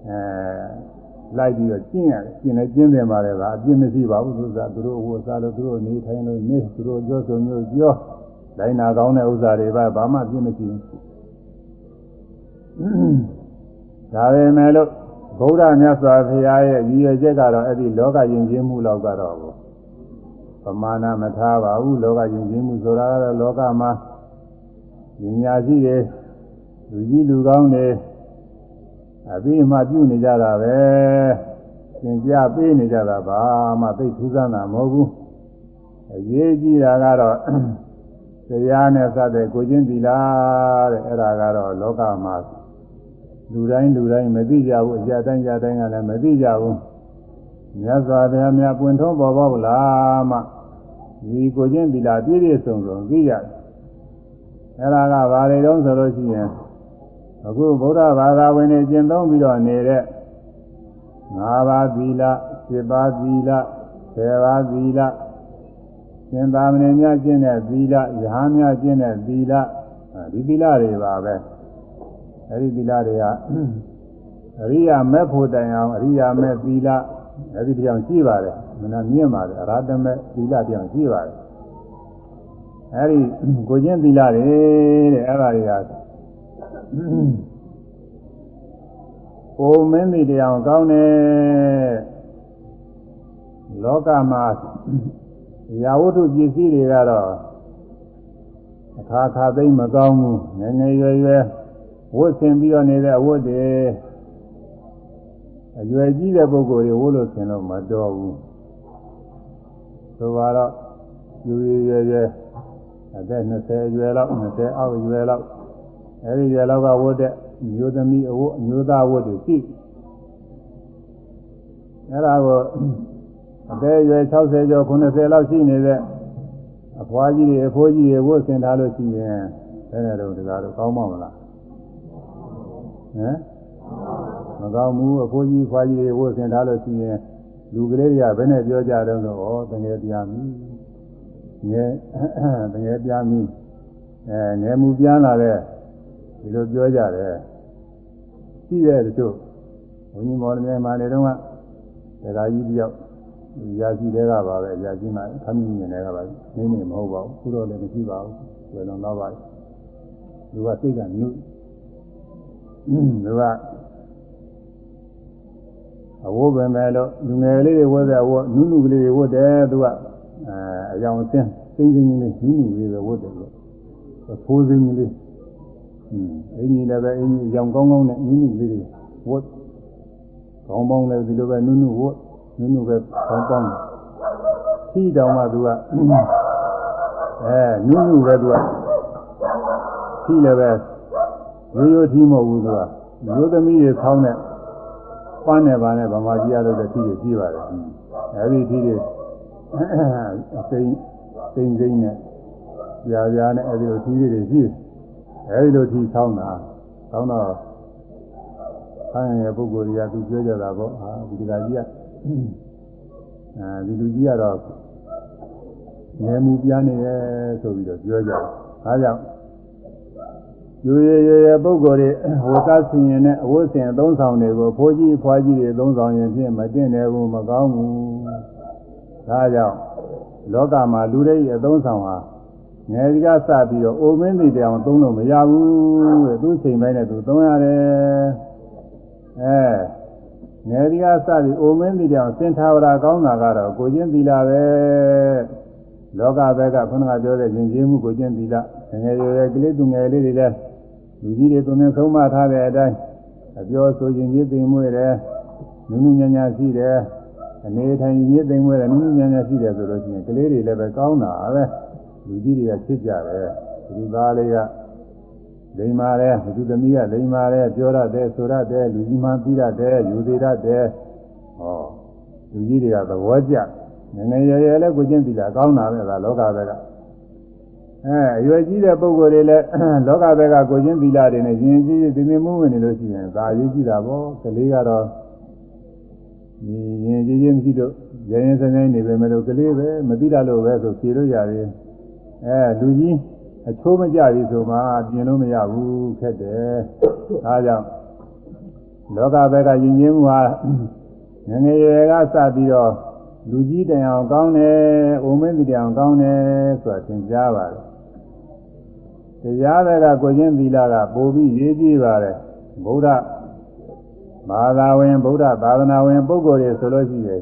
အဲလိုက်ပြီးတော့ကျင့်ရတယ်ကျင့်လည်းကျင့်တယ်ပါလေကအပြစ်မရှိပါဘူးသူကသူတို့ဝတ်စားလို့သူတို့နေထိုင်လို့နေသူတို့ပြောဆိုမျိုးပြောတိုင်းနာကောင်းတဲ့ဥစ္စာတွေပါဘာမှအပြစ်မရှိဘူးဒါပေမဲ့လို့ဗုဒ္ဓမြတ်စွာဘုရားရဲ့ရည်ရွယ်ချက်ကတော့အဲ့ဒီလောကယဉ်ကျေးမှုလောက်ကတော့ပမာဏမထားပါဘူးလောကယဉ်ကျေးမှုဆိုတာကတော့လောကမှာဉာဏ်ရှိတယ်လူကြီးလူကောင်းတွေ အပြီးမှပြုနေကြတာပဲသင်ပြပေးနေကြတာဘာမှသိထူးဆန်းတာမဟုတ်ဘူးအရေးကြီးတာကတော့တရားနဲ့စတဲ့ကိုချင်းသီလာတဲ့အဲ့ဒါကတော့လောကမှာလူတိုင်းလူတိုင်းမသိကြဘူးအကြတိုင်းကြတိုင်းကလည်းမသိကြဘူးမြတ်စွာဘုရားများပွင့်ထုံးပေါ်ပေါက်လားမှဒီကိုချင်းသီလပြည့်ပြည့်စုံစုံသိရတယ်အဲ့ဒါကဘာတွေတုံးဆိုလို့ရှိရင် အခုဗုဒ္ဓဘာသာဝင်တွေကျင့်သုံးပြီးတော့နေတဲ့၅ပါးသီလ7ပါးသီလ10ပါးသီလရှင်သာမဏေများကျင့်တဲ့သီလယဟန်များကျင့်တဲ့သီလဒီသီလတွေပါပဲအဲဒီသီလတွေကအရိယာမဲ့ဖို့တိုင်အောင်အရိယာမဲ့သီလအဲဒီတရားရှိပါတယ်မနာမြင့်ပါတယ်အရဟတမဲ့သီလတရားရှိပါတယ်အဲဒီကိုချင်းသီလတွေတဲ့အဲ့ဒါတွေက ကိုမင်းမိတရားကောင်းတယ်လောကမှာရာဝတ္ထုပစ္စည်းတွေကတော့အခါခါသိမ့်မကောင်းဘူးငယ်ငယ်ရွယ်ရွယ်ဝတ်ဆင်ပြီးတော့နေတဲ့အဝတ်တွေအရွယ်ကြီးတဲ့ပုဂ္ဂိုလ်တွေဝတ်လို့ဆင်လို့မတော်ဘူးဆိုတော့ယူရရွယ်ရွယ်အသက်20ရွယ်လောက်20အောက်ရွယ်လောက် အဲဒီရွယ်လောက်ကဝတ်တဲ့မျိုးသမီးအဝတ်မျိုးသားဝတ်တွေရှိအဲဒါကိုအသက်အရွယ်60ကျော်90လောက်ရှိနေတဲ့အဖွားကြီးတွေအဖိုးကြီးတွေဝတ်ဆင်ထားလို့ရှိရင်ဘယ်နဲ့တော့ဒီကားတော့ကောင်းမှာမလားဟမ်မကောင်းဘူးအဖိုးကြီးဖွားကြီးတွေဝတ်ဆင်ထားလို့ရှိရင်လူကလေးတွေကဘယ်နဲ့ပြောကြတော့ဆိုဩတငယ်ပြားပြီငယ်တငယ်ပြားပြီအဲငယ်မူပြားလာတဲ့ ဒီလိုပြောကြတယ်ရှိတဲ့တချို့ဘုန်းကြီးမော်လမြိုင်မှာနေတော့ကဒါကြီးတယောက်ရာရှိတွေကပါပဲရာရှိမှခမ်းမြင်တွေကပါနေနေမဟုတ်ပါဘူးခုတော့လည်းမရှိပါဘူးဘယ်လိုတော့ပါလူကစိတ်ကနုလူကအဝိုးပဲမဲ့လို့လူငယ်လေးတွေဝတ်တဲ့အဝတ်နုနုကလေးတွေဝတ်တယ်သူကအဲအကြောင်းအင်းစိမ့်စိမ့်လေးနုနုလေးပဲဝတ်တယ်လို့ဖိုးစိမ့်လေး อืมအင်းကြီးလည်းပဲအင်းကြီးရောင်ကောင်းကောင်းနဲ့နုနုလေးတွေဝတ်ကောင်းပေါင်းလည်းဒီလိုပဲနုနုဝတ်နုနုပဲကောင်းကောင်းဖြီးတောင်မှသူကအဲနုနုပဲသူကဖြီးလည်းပဲရိုးရိုးထီးမဟုတ်ဘူးသူကရိုးသမီးတွေဆောင်းတဲ့ပန်းနဲ့ပါနဲ့ဗမာကြီးရလို့တဲ့ထီးတွေကြီးပါတယ်အဲဒီထီးတွေအစိမ့်စိမ့်စိမ့်နဲ့ပြာပြာနဲ့အဲဒီလိုထီးတွေကြီး အဲဒီလိုထီးဆောင်းတာဆောင်းတော့ဆန်းရဲ့ပုဂ္ဂိုလ်တွေကသူပြောကြတာပေါ့ဟာဒီကကြီးကအဲဒီလူကြီးကတော့ငယ်မှုပြားနေတယ်ဆိုပြီးတော့ပြောကြတယ်။ဒါကြောင့်ယူရရရပုဂ္ဂိုလ်တွေဝတ်သားဆင်ရင်နဲ့အဝတ်ဆင်အသုံးဆောင်တွေကိုဖိုးကြီးဖွားကြီးတွေအသုံးဆောင်ရင်ဖြင့်မတင်တယ်ဘူးမကောင်းဘူး။ဒါကြောင့်လောကမှာလူတွေရဲ့အသုံးဆောင်ဟာ ငယ်ကြီးကစပြီးတော့အိုမင်းတွေတောင်သုံးလို့မရဘူးတဲ့သူချိန်ပိုင်းနဲ့သူသုံးရတယ်။အဲငယ်ဒီကစပြီးအိုမင်းတိတောင်စင်သာဝရကောင်းတာကတော့ကိုချင်းသီလပဲလောကဘက်ကခုနကပြောတဲ့ယဉ်ကျေးမှုကိုချင်းသီလငယ်ရွယ်ရွယ်ကလေးသူငယ်လေးတွေလည်းလူကြီးတွေသူနဲ့ဆုံးမထားတဲ့အတိုင်းအပြောဆိုရင်ကြီးသိမ်မွေးတယ်နုနုညံ့ညံ့ရှိတယ်အနေထိုင်ကြီးသိမ်မွေးတယ်နုနုညံ့ညံ့ရှိတယ်ဆိုလို့ရှိရင်ကလေးတွေလည်းပဲကောင်းတာပဲ လူကြီးတွေကချစ်ကြတယ်လူသားလေးကလိမ္မာတယ်ဘုသူသမီးကလိမ္မာတယ်ပြောရတယ်ဆိုရတယ်လူကြီးမှပြီးရတယ်ယူသေးရတယ်ဟောလူကြီးတွေကသဘောကျငငယ်ရရလဲကိုချင်းပြီလားကောင်းတာပဲလားလောကဘက်ကအဲအရွယ်ကြီးတဲ့ပုဂ္ဂိုလ်တွေလည်းလောကဘက်ကကိုချင်းသီလတွေနဲ့ရင်ကြီးကြီးသိသိမှုဝင်နေလို့ရှိရင်ဒါရေးကြည့်တာပေါ့ကလေးကတော့ဒီရင်ကြီးကြီးမရှိတော့ရရင်စနေနေပဲမလို့ကလေးပဲမသိတတ်လို့ပဲဆိုဖြေလို့ရတယ် အဲလူကြီးအချိုးမကြပြီဆိုမှပြင်လို့မရဘူးခက်တယ်။ဒါကြောင့်လောကဘက်ကယဉ်ကျေးမှုဟာငငယ်ရွယ်ကစပြီးတော့လူကြီးတိုင်အောင်ကောင်းတယ်၊အိုမင်းတီတိုင်အောင်ကောင်းတယ်ဆိုတာသင်ကြားပါတယ်။တရားဘက်ကကိုချင်းသီလကပိုပြီးရေးကြည့်ပါတယ်။ဗုဒ္ဓဘာသာဝင်ဗုဒ္ဓသာသနာဝင် ပုဂ္ဂိုလ်တွေဆိုလို့ရှိရင်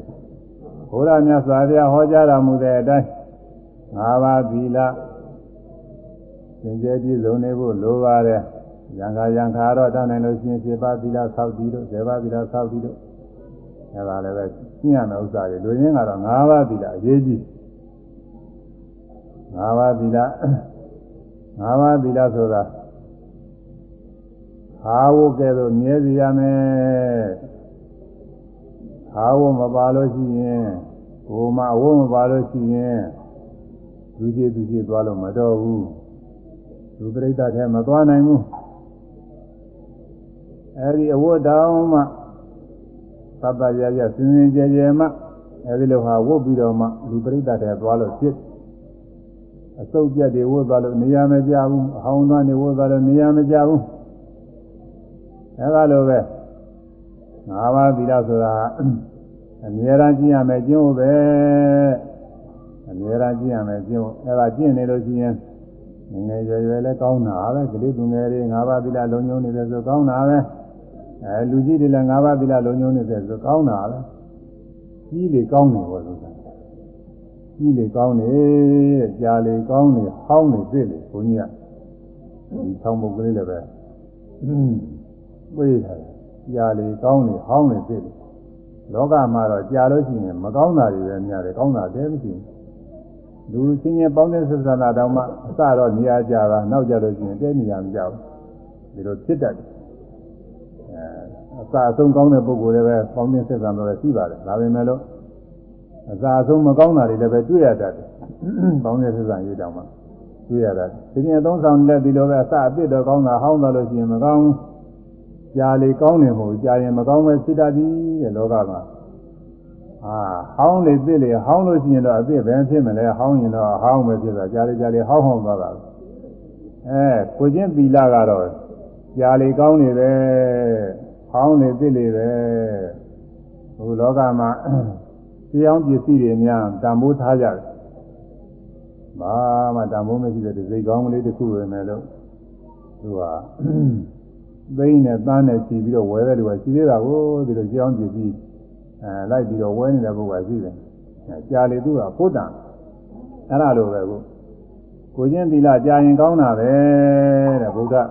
ဘုရားမြတ်စွာဘုရားဟောကြားတော်မူတဲ့အတိုင်း ၅ပါးသီလသင်္ကြန်ပြည့်စုံနေဖို့လိုပါတယ်။ရံခါရံခါတော့တတ်နိုင်လို့ရှိရင်7ပါးသီလဆောက်တည်လို့7ပါးသီလဆောက်တည်လို့အဲဒါလည်းပဲရှင်းရမယ့်ဥစ္စာတွေလူရင်းကတော့5ပါးသီလအရေးကြီး5ပါးသီလ5ပါးသီလဆိုတာဟာဝကဲ့သို့မြဲစီရမယ်ဟာဝမပါလို့ရှိရင်ဘုမအဝမပါလို့ရှိရင် လူကြီးသူကြီးသွားလို့မတော်ဘူးလူပြိဋ္ဌာထဲမသွားနိုင်ဘူးအဲဒီအဝတ်တောင်မှသတ္တရရစင်စင်ကြဲကြဲမှအဲဒီလိုဟာဝတ်ပြီးတော့မှလူပြိဋ္ဌာထဲသွားလို့ဖြစ်အစုပ်ပြက်တွေဝတ်သွားလို့နေရာမကျဘူးအဟောင်းသားတွေဝတ်သွားလို့နေရာမကျဘူးအဲလိုပဲငါးပါးသီလဆိုတာအမြဲတမ်းကျင့်ရမယ်ကျင့်ဖို့ပဲ အမြဲတမ်းကျင့်ရမယ်ကျင့်ဖို့အဲဒါကျင့်နေလို့ရှိရင်ငငယ်ရွယ်ရွယ်လည်းကောင်းတာပဲကလေးသူငယ်တွေငါးပါးသီလလုံးညုံနေတယ်ဆိုကောင်းတာပဲအဲလူကြီးတွေလည်းငါးပါးသီလလုံးညုံနေတယ်ဆိုကောင်းတာပဲကြီးတွေကောင်းနေပါလို့ဆိုတာကြီးလေကောင်းနေကြာလေကောင်းနေဟောင်းနေသိလေဘုန်းကြီးကဒီဆောင်းပုတ်ကလေးလည်းပဲပြေးထားတယ်ကြာလေကောင်းနေဟောင်းနေသိလေလောကမှာတော့ကြာလို့ရှိရင်မကောင်းတာတွေပဲများတယ်ကောင်းတာတည်းမရှိဘူး လူချင်းချင်းပေါင်းတဲ့ဆက်ဆံတာတောင်မှအစတော့နေရာကြတာနောက်ကြလို့ရှိရင်တဲနေရာမကြောက်ဒီလိုဖြစ်တတ်တယ်အဲအစအဆုံးကောင်းတဲ့ပုဂ္ဂိုလ်တွေပဲပေါင်းတဲ့ဆက်ဆံတော့ရှိပါတယ်ဒါပေမဲ့လို့အစာအဆုံးမကောင်းတာတွေလည်းပဲတွေ့ရတတ်တယ်။ကောင်းတဲ့သစ္စာရေးတောင်မှတွေ့ရတတ်တယ်။ဒီပြင်အသုံးဆောင်လက်ဒီလိုပဲအစာအစ်တော့ကောင်းတာဟောင်းသွားလို့ရှိရင်မကောင်း။ကြာလေကောင်းနေမဟုတ်ကြာရင်မကောင်းပဲဖြစ်တတ်သည်တဲ့လောကမှာ။ အာဟောင်းလေသိလေဟောင်းလို့ရှိရင်တော့အစ်ဘယ်ဖြစ်မလဲဟောင်းရင်တော့ဟောင်းပဲဖြစ်တာကြာလေကြာလေဟောင်းဟောင်းသွားတာ။အဲကိုချင်းသီလကတော့ကြာလေကောင်းနေပဲဟောင်းလေသိလေပဲ။ဟိုလောကမှာတရားပစ္စည်းတွေများတန်ဖိုးထားကြတယ်။ဘာမှတန်ဖိုးမရှိတဲ့စိတ်ကောင်းကလေးတစ်ခုပဲမယ်လို့သူကသိန်းနဲ့သားနဲ့ချီပြီးတော့ဝဲတဲ့လူကရှိသေးတာကိုဒီလိုတရားပစ္စည်း အဲလိုက်ပြီးတော့ဝဲနေတဲ့ပုဂ္ဂိုလ်ကရှိတယ်။ကြာလေသူကဖုတ်တန်အဲ့ဒါလိုပဲကိုကိုချင်းသီလကြာရင်ကောင်းတာပဲတဲ့ဘုရား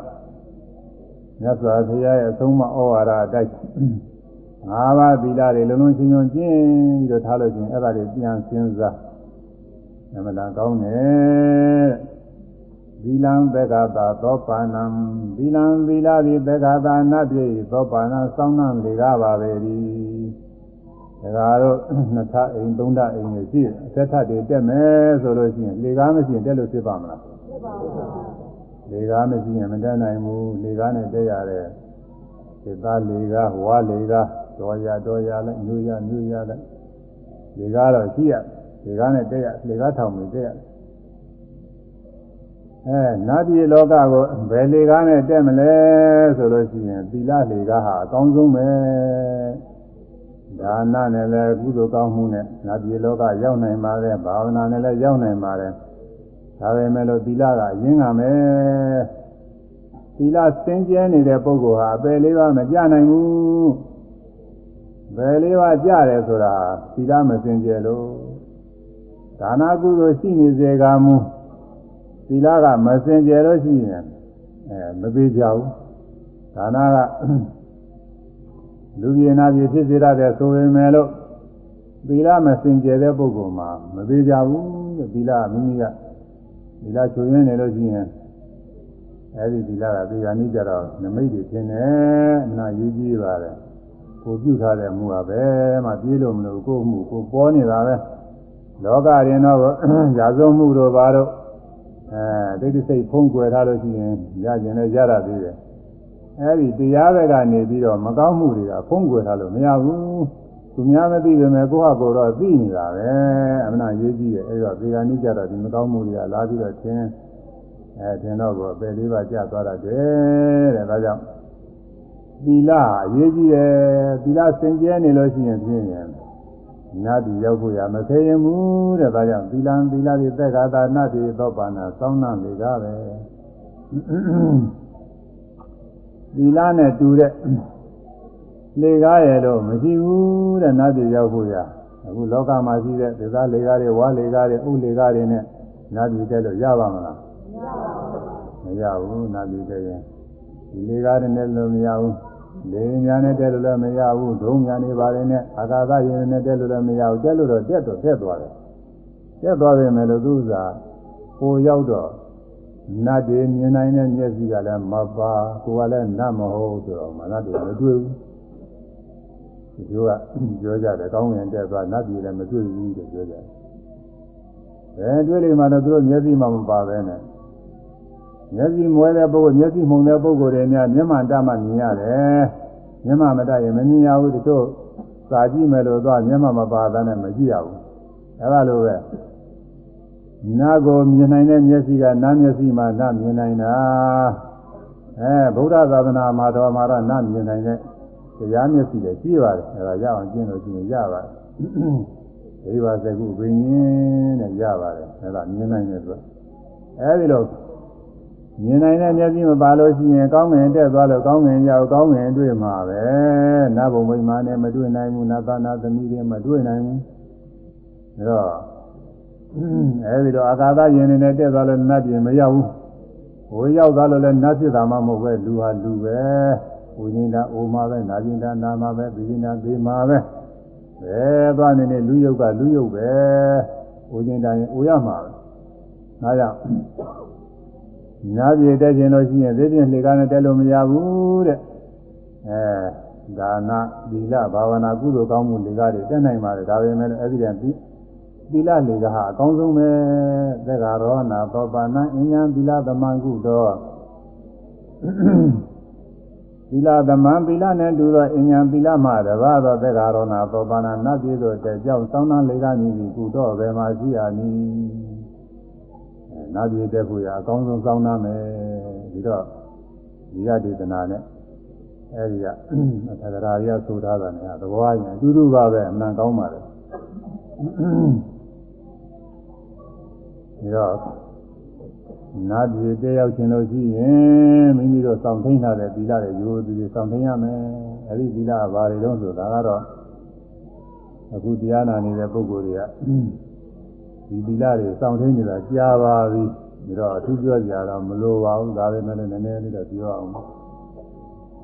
မြတ်စွာဘုရားရဲ့အဆုံးအမဩဝါဒအတိုင်းငါးပါးသီလတွေလုံးလုံးချင်းချင်းကျင့်ပြီးတော့ထားလို့ချင်းအဲ့ဒါတွေပြန်စဉ်းစားအမှန်တန်ကောင်းတယ်သီလံသက္ကတာသောပါဏံသီလံသီလသည်သက္ကတာနတ်ပြည်သောပါဏံစောင်းနှံလေကားပါပဲဒီ ဒါကတော့နှစ်ထအိမ်သုံးထအိမ်တွေရှိတယ်အသက်ထတွေတက်မယ်ဆိုလို့ရှိရင်လေကားမရှိရင်တက်လို့ဖြစ်ပါမလားဖြစ်ပါဘူးလေကားမရှိရင်မတက်နိုင်ဘူးလေကားနဲ့တက်ရတယ်ဒီသားလေကားဝါလေကားတော်ရတော်ရလဲညိုရညိုရလဲဒီကားတော့ရှိရဒီကားနဲ့တက်ရဒီကားထောင်ပြီးတက်ရအဲနာပြည်လောကကိုဘယ်လေကားနဲ့တက်မလဲဆိုလို့ရှိရင်သီလလေကားဟာအကောင်းဆုံးပဲ ဒါနနဲ့လည်းကုသိုလ်ကောင်းမှုနဲ့နာပြည်လောကရောက်နိုင်ပါတယ်ဘာဝနာနဲ့လည်းရောက်နိုင်ပါတယ်ဒါပေမဲ့လို့သီလကအရင်းကမယ်သီလစင်ကြဲနေတဲ့ပုဂ္ဂိုလ်ဟာအပယ်လေးပါးမကြနိုင်ဘူးဘယ်လေးပါးကြတယ်ဆိုတာသီလမစင်ကြယ်လို့ဒါနာကုသိုလ်ရှိနေစေကမူသီလကမစင်ကြယ်လို့ရှိရင်အဲမပေးကြဘူးဒါနာက လူပြည်နာပြည်ဖြစ်စေရတဲ့ဆိုပေမဲ့လို့သီလမစင်ကြယ်တဲ့ပုဂ္ဂိုလ်မှာမပေးကြဘူးတဲ့သီလမိမိကသီလချွေရင်းနေလို့ရှိရင်အဲဒီသီလကသေဂာနိကြတော့နမိတ်တွေထင်တယ်အနာရေးကြည့်ပါတယ်ကိုပြုထားတဲ့မူပါပဲမှပြေးလို့မလို့ကိုမှုကိုပေါ်နေတာပဲလောကရင်တော့ရာဇဝမှုတို့ဘာတို့အဲဒိဋ္ဌိစိတ်ဖုံးကွယ်ထားလို့ရှိရင်ရကျင်လည်းရတာသေးတယ် အဲဒီတရားဘက်ကနေပြီးတော့မကောင်းမှုတွေကဖုံးကွယ်ထားလို့မရဘူးသူများမသိပေမဲ့ကိုယ့်ဟာကိုယ်တော့သိနေတာပဲအမှန်ရေးကြည့်တယ်အဲဒီတော့ဒီကနေ့ကျတော့ဒီမကောင်းမှုတွေကလာပြီးတော့သင်အဲသင်တော့ကိုပယ်လေးပါးကျသွားတာတဲ့တဲ့ဒါကြောင့်သီလအရေးကြီးတယ်သီလစင်ကြဲနေလို့ရှိရင်ဖြင့်နာတိရောက်ဖို့ရမခဲရင်ဘူးတဲ့ဒါကြောင့်သီလံသီလတွေသက်ခါသာနာတိသောပါဏာစောင်းနှံလေကားပဲ သီလနဲ့တူတဲ့လေကားရဲ့တော့မရှိဘူးတဲ့နာတိရောက်ဖို့ရအခုလောကမှာရှိတဲ့ဒေသလေကားတွေဝါလေကားတွေဥလေကားတွေနဲ့နာတိတဲ့လို့ရပါမလားမရဘူးနာတိတဲ့ရင်ဒီလေကားတွေနဲ့လို့မရဘူးလေညာနဲ့တက်လို့လည်းမရဘူးဒုံညာနေပါတယ်နဲ့အာကာသရင်နဲ့တက်လို့လည်းမရဘူးတက်လို့တော့တက်တော့တက်သွားတယ်တက်သွားပြီမယ်လို့သူကဟိုရောက်တော့ နတ်တွေမြင်နိုင်တဲ့မျက်စိကလည်းမပါကိုယ်ကလည်းနတ်မဟုတ်ဆိုတော့မနတ်တွေမတွေ့ဘူးဒီလိုကပြောကြတယ်ကောင်းရင်တက်သွားနတ်တွေလည်းမတွေ့ဘူးလို့ပြောကြတယ်အဲတွေ့လိမ့်မှတော့သူတို့မျက်စိမှမပါပဲနဲ့မျက်စိမွဲတဲ့ပုဂ္ဂိုလ်မျက်စိမှုန်တဲ့ပုဂ္ဂိုလ်တွေများမျက်မှန်တမှမြင်ရတယ်မျက်မှန်မတရင်မမြင်ရဘူးတချို့စာကြည့်မယ်လို့သွားမျက်မှန်မပါတဲ့နဲ့မကြည့်ရဘူးအဲလိုပဲ နာကိုမြင်နိုင်တဲ့မျက်စိကနားမျက်စိမှာနားမြင်နိုင်တာအဲဗုဒ္ဓသာသနာမှာတော်မှာတော့နားမြင်နိုင်တဲ့တရားမျက်စိလည်းရှိပါတယ်အဲဒါရအောင်ကျင့်လို့ရှိရင်ရပါတယ်ဒီပါစကုဘိညာဉ်တဲ့ရပါတယ်အဲဒါမြင်နိုင်တဲ့အတွက်အဲဒီလိုမြင်နိုင်တဲ့မျက်စိမပါလို့ရှိရင်ကောင်းငင်တက်သွားလို့ကောင်းငင်ရောက်ကောင်းငင်တွေ့မှာပဲနတ်ဘုံမိမာနဲ့မတွေ့နိုင်ဘူးနတ်သားနတ်သမီးတွေမတွေ့နိုင်ဘူးအဲတော့ အဲဒီတော့အာကာသယင်နေတက်သွားလို့နတ်ပြင်မရောက်ဘူးဟိုရောက်သွားလို့လည်းနတ်ဖြစ်တာမှမဟုတ်ပဲလူဟာလူပဲဝိညာဉ်တာအိုမှာပဲနာကျင်တာနာမှာပဲပြီးရင်တာပြီးမှာပဲဘယ်သွားနေနေလူယုတ်ကလူယုတ်ပဲဝိညာဉ်တာရင်အိုရမှာပဲဒါကြောင့်ညာပြေတက်ခြင်းလို့ရှိရင်သိပြင်လှေကားနဲ့တက်လို့မရဘူးတဲ့အဲဒါနသီလဘာဝနာကုသိုလ်ကောင်းမှုတွေကားတွေတက်နိုင်ပါတယ်ဒါပေမဲ့လည်းအဲ့ဒီတည်း သီလလေကဟာအကောင်းဆုံးပဲသက္ကာရောနာသောပါဏအဉ္ဉံသီလသမန်ကုတော်သီလသမန်သီလနဲ့တူသောအဉ္ဉံသီလမှတပါသောသက္ကာရောနာသောပါဏနတ်ပြည်သို့တဲ့ကြောင့်သောင်းနှလေးကနေပြီးကုတော်ဘယ်မှာရှိရနည်းနတ်ပြည်တက်ဖို့ရအကောင်းဆုံးစောင်းနာမယ်ဒီတော့ဒီရဒေသနာနဲ့အဲဒီကသက္ကာရာရဆိုထားတာနဲ့သဘောအရင်အတူတူပါပဲအမှန်ကောင်းပါလေ ဒါတော့နာပြည်တယောက်ချင်းလို့ရှိရင်မိမိတို့စောင့်ထိန်ထားတဲ့သီလတွေရိုးသူတွေစောင့်ထိန်ရမယ်အဲဒီသီလကဘာတွေတော့ဆိုတာကတော့အခုတရားနာနေတဲ့ပုဂ္ဂိုလ်တွေကဒီသီလတွေစောင့်ထိန်နေတာကြားပါပြီဒါတော့အထူးပြောကြတော့မလိုပါဘူးဒါပဲမဲ့လည်းနည်းနည်းလေးတော့ပြောအောင်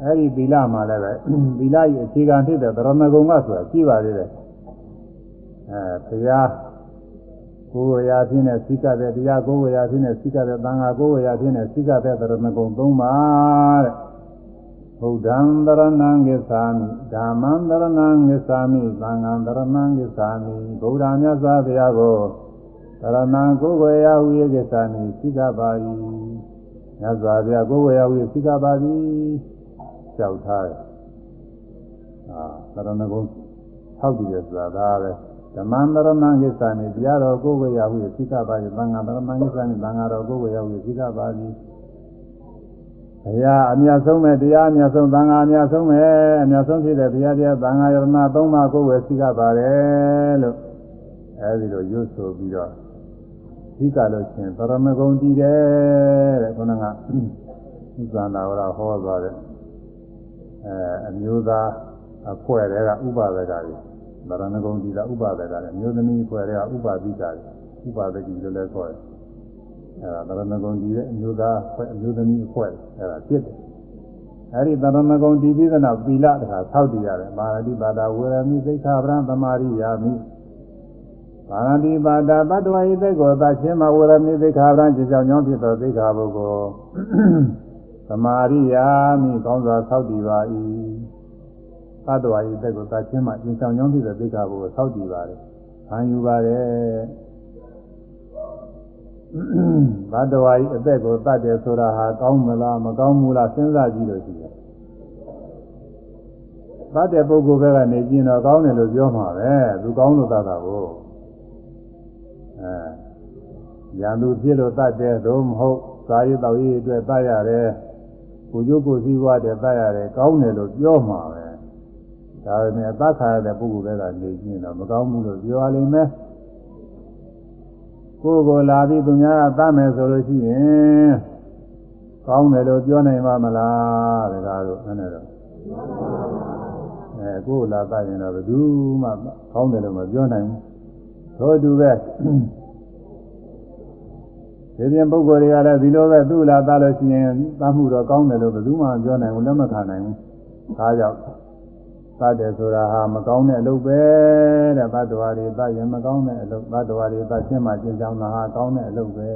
အဲဒီသီလမှာလည်းပဲသီလရဲ့အခြေခံဖြစ်တဲ့သရဏဂုံကဆိုတာရှိပါသေးတယ်အဲတရား ကိုယ်ဝရာဖြစ်တဲ့စိကတဲ့တရားကိုယ်ဝရာဖြစ်တဲ့စိကတဲ့သံဃာကိုယ်ဝရာဖြစ်တဲ့စိကတဲ့သရဏဂုံ၃ပါးတဲ့ဘုဒ္ဓံသရဏံဂစ္ဆာမိဓမ္မံသရဏံဂစ္ဆာမိသံဃံသရဏံဂစ္ဆာမိဗုဒ္ဓမြတ်စွာဘုရားကိုသရဏံကိုယ်ဝရာဝိယဂစ္ဆာမိစိကပါ၏မြတ်စွာဘုရားကိုယ်ဝရာဝိယစိကပါသည်ကြောက်ထားတယ်အာသရဏဂုံထောက်တည်ရဆိုတာဒါပဲ ဓမ္မန္တရဏံကိစ္စနဲ့တရားတော်ကိုယ်ဝေယဟုသိက္ခာပါတိသံဃာတရဏံကိစ္စနဲ့သံဃာတော်ကိုယ်ဝေယဟုသိက္ခာပါတိဘုရားအမြတ်ဆုံးပဲတရားအမြတ်ဆုံးသံဃာအမြတ်ဆုံးပဲအမြတ်ဆုံးဖြစ်တဲ့ဘုရားတရားသံဃာယရဏသုံးပါးကိုယ်ဝေသိက္ခာပါတယ်လို့အဲဒီလိုရွတ်ဆိုပြီးတော့သိက္ခာလို့ချင်းပရမဂုံတည်တယ်တဲ့ခေါင်းကဥဇာနာဝရဟောသွားတဲ့အဲအမျိုးသားအဖွဲ့တွေကဥပဒကတွေ ဗရဏဂုံဒီလာဥပဒကလည်းမျိုးသမီးဖွဲ့တွေကဥပပိတာဥပဒကိလို့လည်းခေါ်တယ်အဲဒါဗရဏဂုံဒီရဲ့အမျိုးသားဖွဲ့အမျိုးသမီးအဖွဲ့အဲဒါဖြစ်တယ်အဲဒီဗရဏဂုံဒီပြီးတဲ့နောက်သီလတခါဆောက်တည်ရတယ်မာရတိပါဒဝေရမိသိက္ခာပရံသမာရိယာမိပါရတိပါဒပတ္တဝိသိက္ခောသချင်းမဝေရမိသိက္ခာပရံจิตကြောင့်ကြောင့်ဖြစ်သောသိက္ခာပုဂ္ဂိုလ်သမာရိယာမိကောင်းစွာဆောက်တည်ပါ၏ သတ္တဝါရဲ့အသက်ကိုသာချင်းမှကျင်ဆောင်ကြောင်းဖြစ်တဲ့သိက္ခာကိုဆောက်တည်ပါတယ်။ခံယူပါတယ်။သတ္တဝါရဲ့အသက်ကိုသတ်တယ်ဆိုတာဟာကောင်းမလားမကောင်းဘူးလားစဉ်းစားကြည့်လို့ရှိတယ်။သတ်တဲ့ပုဂ္ဂိုလ်ဘက်ကနေကျင်တော့ကောင်းတယ်လို့ပြောမှာပဲ။သူကောင်းလို့သတ်တာကိုအဲရန်သူဖြစ်လို့သတ်တယ်သို့မဟုတ်သာရတောက်ရည်အတွက်သတ်ရတယ်။ကိုကျိုးကိုစည်းဝါးတဲ့သတ်ရတယ်ကောင်းတယ်လို့ပြောမှာပဲ။ ဒါပေမဲ့အသက်ခါရတဲ့ပုဂ္ဂိုလ်တွေကနေကျင်တော့မကောင်းဘူးလို့ပြောရလိမ့်မယ်ကိုယ်ကိုလာပြီးသူများကသတ်မယ်ဆိုလို့ရှိရင်ကောင်းတယ်လို့ပြောနိုင်ပါမလားဒါကတော့နည်းနည်းတော့အဲကိုယ်လာသတ်ရင်တော့ဘယ်သူမှကောင်းတယ်လို့မပြောနိုင်ဘူးသောတူပဲဒီပြင်ပုဂ္ဂိုလ်တွေကလည်းဒီလိုပဲသူ့လာသတ်လို့ရှိရင်သတ်မှုတော့ကောင်းတယ်လို့ဘယ်သူမှပြောနိုင်ဘူးလက်မခံနိုင်ဘူးဒါကြောင့် သတ်တယ်ဆိုတာဟာမကောင်းတဲ့အလုပ်ပဲတဲ့သတ္တဝါတွေသတ်ရင်မကောင်းတဲ့အလုပ်သတ္တဝါတွေသတ်ခြင်းမှကျင့်ကြောင်းတာဟာကောင်းတဲ့အလုပ်ပဲ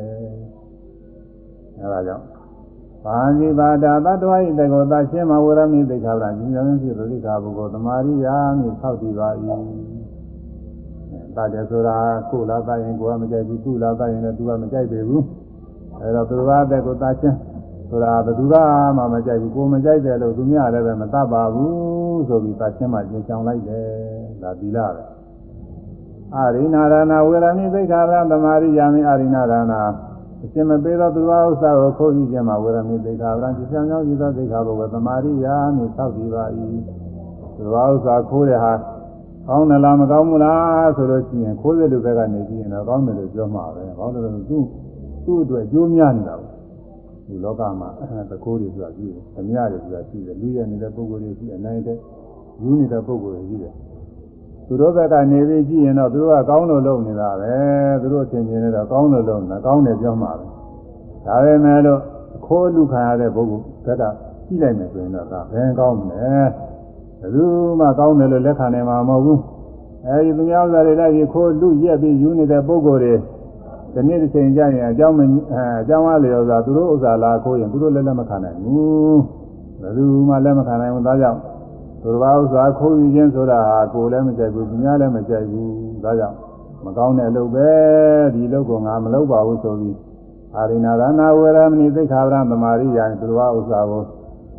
အဲအဲဒါကြောင့်ပါဏိပါဒသတ္တဝါဤတကောသရှင်းမဝရမိသိက္ခာပဒဉာဏ်ဉာဏ်ဖြစ်သိက္ခာပုဂ္ဂိုလ်သမာရိယာမိဆောက်တည်ပါ၏တာတယ်ဆိုတာကိုလာသားရင်ကိုကမကြိုက်ဘူးသူ့လာသားရင်လည်းသူကမကြိုက်ပေဘူးအဲတော့သူတော်တဲ့ကိုသားချင်း ဆိုတာဘယ်သူကမှမကြိုက်ဘူးကိုမကြိုက်တယ်လို့သူများလည်းပဲမတတ်ပါဘူးဆိုပြီးသားချင်းမှကျင်ချောင်လိုက်တယ်ဒါသီလပဲအာရိနာရဏဝေရမိသိက္ခာပဒသမာရိယာမိအာရိနာရဏအရှင်မပေးသောသူတော်ဥစ္စာကိုခိုးယူခြင်းမှာဝေရမိသိက္ခာပဒဒီဆောင်ကြောင့်ဒီသောသိက္ခာဘုရားသမာရိယာမိသောက်ပြီးပါ၏သူတော်ဥစ္စာခိုးတဲ့ဟာကောင်းတယ်လားမကောင်းဘူးလားဆိုလို့ရှိရင်ခိုးတဲ့လူဘက်ကနေကြည့်ရင်တော့ကောင်းတယ်လို့ပြောမှာပဲဘာလို့လဲဆိုသူ့သူ့အတွက်အကျိုးများနေတာပေါ့ ဒီလောကမှာသခိုးတွေဆိုတာရှိတယ်ဓမြတွေဆိုတာရှိတယ်လူရနေတဲ့ပုဂ္ဂိုလ်တွေရှိအနိုင်တဲ့ယူနေတဲ့ပုဂ္ဂိုလ်တွေရှိတယ်သူတို့ဘက်ကနေပြီးကြည့်ရင်တော့သူတို့ကကောင်းလို့လုပ်နေတာပဲသူတို့ထင်မြင်နေတော့ကောင်းလို့လုပ်နေတာကောင်းတယ်ပြောမှာပဲဒါပေမဲ့လို့ခိုးလူခံရတဲ့ပုဂ္ဂိုလ်ဘက်ကကြည့်လိုက်မယ်ဆိုရင်တော့ဒါဘယ်ကောင်းမလဲဘယ်သူမှကောင်းတယ်လို့လက်ခံနိုင်မှာမဟုတ်ဘူးအဲဒီသူများဥစ္စာတွေလည်းဒီခိုးလူရက်ပြီးယူနေတဲ့ပုဂ္ဂိုလ်တွေ ဒီနေ့တစ်ချိန်ကြာရင်အကြောင်းမအဲအကြောင်းအားလျော်စွာသူတို့ဥစ္စာလာခိုးရင်သူတို့လည်းလက်မခံနိုင်ဘူးဘယ်သူမှလက်မခံနိုင်ဘူးဒါကြောင့်သူတော်ဘာဥစ္စာခိုးယူခြင်းဆိုတာဟာကိုယ်လည်းမကြိုက်ဘူးသူများလည်းမကြိုက်ဘူးဒါကြောင့်မကောင်းတဲ့အလုပ်ပဲဒီလုပ်ကိုငါမလုပ်ပါဘူးဆိုပြီးအာရိနာရဏဝေရမဏိသိက္ခာပဒသမာရိယံသူတော်ဘာဥစ္စာကို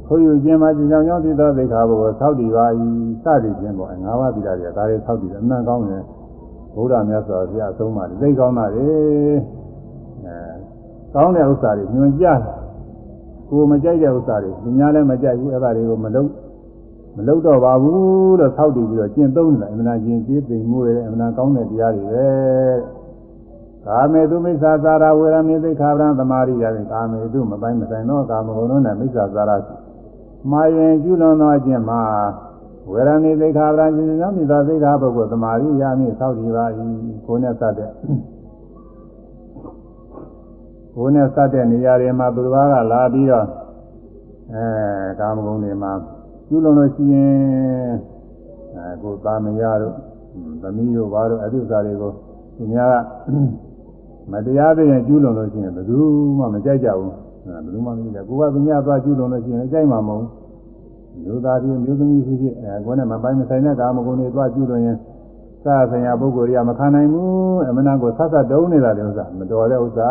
ခိုးယူခြင်းမှာကြည်ကြောင်ကြောင့်တည်သောသိက္ခာဘုကိုသောက်တည်ပါ၏စသည်ဖြင့်ပေါ့ငါးပါးသီလတွေဒါတွေသောက်တည်တယ်အမှန်ကောင်းတယ် ဘုရားမြတ်စွာဘုရားအဆုံးအမတွေသိကောင်းတာတွေအဲကောင်းတဲ့ဥစ္စာတွေညွန်ကြကိုမကြိုက်တဲ့ဥစ္စာတွေသူများလည်းမကြိုက်ဘူးအဲ့ဒါတွေကိုမလုပ်မလုပ်တော့ပါဘူးလို့ထောက်တည်ပြီးတော့ကျင့်သုံးနေတာအမှန်ကျင်ကျေးသိမ်မှုတွေအမှန်ကောင်းတဲ့တရားတွေပဲကာမေတုမိစ္ဆာသာရဝေရမေသိခာဗရံသမာရိယဖြင့်ကာမေတုမပိုင်းမဆိုင်သောကာမဂုဏ်တို့နဲ့မိစ္ဆာသာရမာရင်ကျူးလွန်သောအကျင့်မှာ ဝေရဏိသိက္ခာပရံရှင်သောမိသားသိက္ခာပုဂ္ဂိုလ်သမာရိယာမိသောက်ဒီပါ၏ကိုယ်နဲ့စတဲ့ကိုယ်နဲ့စတဲ့နေရာတွေမှာသူတော်ကလာပြီးတော့အဲကာမဂုဏ်တွေမှာကျူးလွန်လို့ရှိရင်အဲကိုသာမယာတို့သမီးတို့ဘာတို့အတုစာတွေကိုသူများကမတရားတဲ့ရင်ကျူးလွန်လို့ရှိရင်ဘယ်သူမှမကြိုက်ကြဘူးဘယ်သူမှမကြိုက်ဘူးကိုကသူများသွားကျူးလွန်လို့ရှိရင်ကြိုက်မှာမဟုတ်ဘူး မျိုးသားဖြစ်မျိုးသမီးဖြစ်ဖြစ်အဲကိုယ်နဲ့မပိုင်းမဆိုင်တဲ့ကာမဂုဏ်တွေသွားကျူးလွန်ရင်သာဆိုင်ရာပုဂ္ဂိုလ်တွေကမခံနိုင်ဘူးအမနာကိုဆက်ဆက်တုံးနေတာတဲ့ဥစ္စာမတော်တဲ့ဥစ္စာ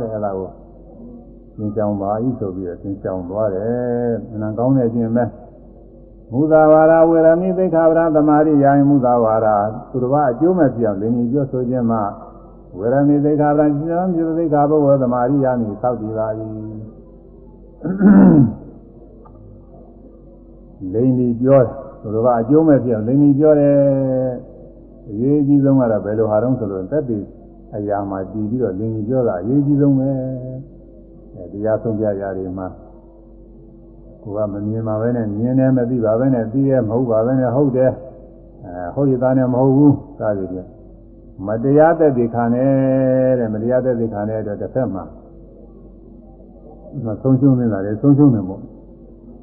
တဲ့အဲ့ဒါကိုသင်ကြောင်ပါဤဆိုပြီးတော့သင်ကြောင်သွားတယ်မနာကောင်းတဲ့ခြင်းပဲမူသာဝါဒဝေရမိသိက္ခာပဒသမာရိယာယမူသာဝါဒသူတော်ဘာအကျိုးမဲ့ပြောင်းလင်းပြီးပြောဆိုခြင်းမှာဝေရမိသိက္ခာပဒဉာဏ်ပြုသိက္ခာဘုဝသမာရိယာမိသောက်တည်ပါ၏ လိန်ဒီပြောတယ်သူတို့ကအကျိုးမဲ့ပြောင်းလိန်ဒီပြောတယ်အရေးကြီးဆုံးကတော့ဘယ်လိုဟာတုံးဆိုလို့တက်ပြီးအရာမှာတည်ပြီးတော့လိန်ဒီပြောတာအရေးကြီးဆုံးပဲအဲတရားဆုံးပြရာတွေမှာကိုကမမြင်ပါပဲနဲ့မြင်တယ်မသိပါပဲနဲ့သိရဲမဟုတ်ပါပဲနဲ့ဟုတ်တယ်အဲဟုတ်ရသားနဲ့မဟုတ်ဘူးစသည်ဖြင့်မတရားသက်သေခံတဲ့မတရားသက်သေခံတဲ့အတွက်တစ်ဖက်မှာမဆုံးရှုံးနေတာလေဆုံးရှုံးတယ်မို့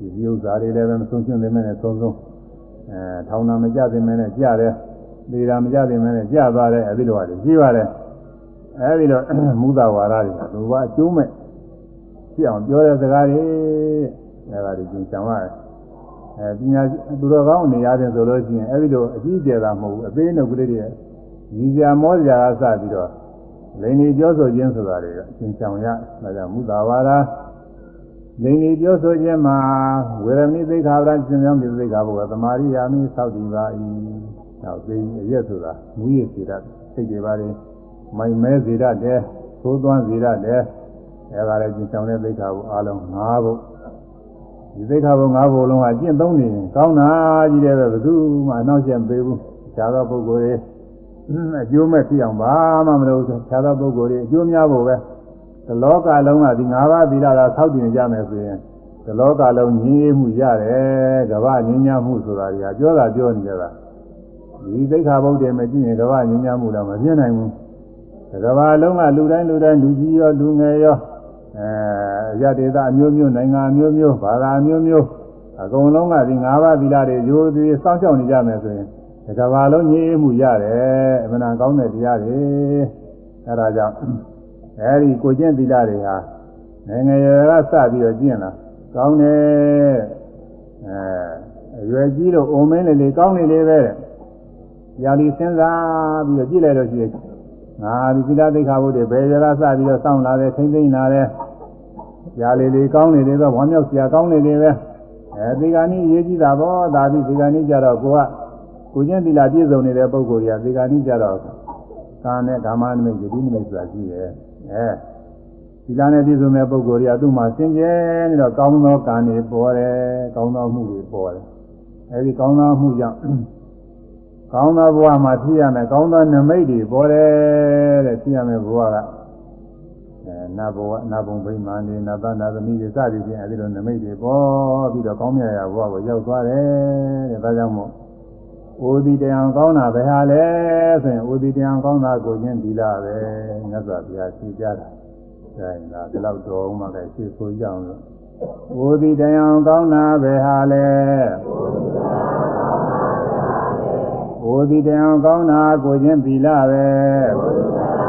ဒီဒီဥစ္စာတွေလည်းပဲမဆုံးရှုံးသေးမဲ့နဲ့ဆုံးဆုံးအဲထောင်တာမကြသေးမဲ့နဲ့ကြတယ်သေတာမကြသေးမဲ့နဲ့ကြသွားတယ်အဲဒီလိုဟာတွေကြီးပါတယ်အဲဒီတော့မူသဝါဒတွေကလူကအကျိုးမဲ့ဖြစ်အောင်ပြောတဲ့စကားတွေအဲဒါတွေကျင်ဆောင်ရတယ်အဲပညာသူတော်ကောင်းနေရတယ်ဆိုလို့ရှိရင်အဲဒီလိုအကြီးကျယ်တာမဟုတ်ဘူးအသေးနှုတ်ကလေးတွေညီကြမောကြကစပြီးတော့လိန်ကြီးပြောဆိုခြင်းဆိုတာတွေအကျင်ဆောင်ရဒါကြောင့်မူသာဝါဒ လိန်ကြီးပြောဆိုခြင်းမှာဝေရမိသိက္ခာပဒကျင့်ကြောင်းဒီသိက္ခာဘုရားသမာရိယာမိသောက်တည်ပါ၏နောက်သိအရက်ဆိုတာမူရည်စေတတ်စိတ်တွေပါလေမိုင်မဲစေတတ်တယ်သိုးသွမ်းစေတတ်တယ်အဲဒါလည်းကျင့်ဆောင်တဲ့သိက္ခာဘုအားလုံး၅ဘုဒီသိက္ခာဘု၅ဘုလုံးကအကျင့်သုံးနေရင်ကောင်းတာကြီးတယ်ပဲဘယ်သူမှအနောက်ကျမပေးဘူးခြားသောပုဂ္ဂိုလ်တွေအကျိုးမဲ့ဖြစ်အောင်ဘာမှမလုပ်ဘူးခြားသောပုဂ္ဂိုလ်တွေအကျိုးများဖို့ပဲ ဒီလောကလုံးကဒီ၅ပါးသီလသာဆောက်တည်ကြမယ်ဆိုရင်ဒီလောကလုံးညီးမှုရတယ်ကမ္ဘာညီညာမှုဆိုတာတွေကပြောတာပြောနေကြတာဒီသိက္ခာပုဒ်တွေမကြည့်ရင်ကမ္ဘာညီညာမှုတော့မပြည့်နိုင်ဘူးကမ္ဘာလုံးကလူတိုင်းလူတိုင်းလူကြီးရောလူငယ်ရောအဲရတေသအမျိုးမျိုးနိုင်ငံအမျိုးမျိုးဘာသာအမျိုးမျိုးအကုန်လုံးကဒီ၅ပါးသီလတွေရိုးသေးစောင့်ရှောက်နေကြမယ်ဆိုရင်ဒီကဘာလုံးညီမှုရတယ်အမှန်တန်ကောင်းတဲ့တရားတွေအဲဒါကြောင့် အဲဒီကိုကျင့်သီလတွေဟာငယ်ငယ်ရွယ်ကစပြီးတော့ကျင့်လာကောင်းတယ်အဲအရွယ်ကြီးလို့အုံမင်းလေးလေးကောင်းနေလေပဲရာလီစဉ်းစားပြီးတော့ကြည့်လိုက်တော့ရှိရင်ငါဒီသီလသိက္ခာဘုဒ္ဓဘယ်ကြလားစပြီးတော့စောင့်လာတယ်ထိမ့်သိမ့်လာတယ်ရာလီလေးကောင်းနေတယ်ပဲဝမ်းမြောက်စရာကောင်းနေတယ်ပဲအဲဒီကနေ့ရေးကြည့်တာပေါ့ဒါပြီးဒီကနေ့ကြတော့ကိုကကိုကျင့်သီလပြည့်စုံနေတဲ့ပုဂ္ဂိုလ်တွေကဒီကနေ့ကြတော့ကာနဲ့ဓမ္မနမိတ်ယတိနမိတ်ဆိုတာရှိတယ် အဲသီလနဲ့ပြည့်စုံတဲ့ပုဂ္ဂိုလ်တွေကသူ့မှာစင်ကြယ်နေတော့ကောင်းသောကံတွေပေါ်တယ်ကောင်းသောမှုတွေပေါ်တယ်အဲဒီကောင်းသောမှုကြောင့်ကောင်းသောဘဝမှာဖြစ်ရမယ်ကောင်းသောနမိတ်တွေပေါ်တယ်တဲ့ဖြစ်ရမယ်ဘဝကအဲနဘဝနဘုံဗိမာန်တွေနသနာသမီးတွေစသည်ဖြင့်အဲဒီလိုနမိတ်တွေပေါ်ပြီးတော့ကောင်းမြတ်ရာဘဝကိုရောက်သွားတယ်တဲ့ဒါကြောင့်မို့ ဩဒီတရားကောင်းတာပဲဟာလဲဆိုရင်ဩဒီတရားကောင်းတာကိုချင်းဒီလာပဲမြတ်စွာဘုရားရှင်းကြတာဒါရင်ဒါဒီလောက်တော်မှလည်းရှင်းဆိုကြအောင်လို့ဩဒီတရားကောင်းတာပဲဟာလဲဩဒီတရားကောင်းတာကိုချင်းဒီလာပဲပြော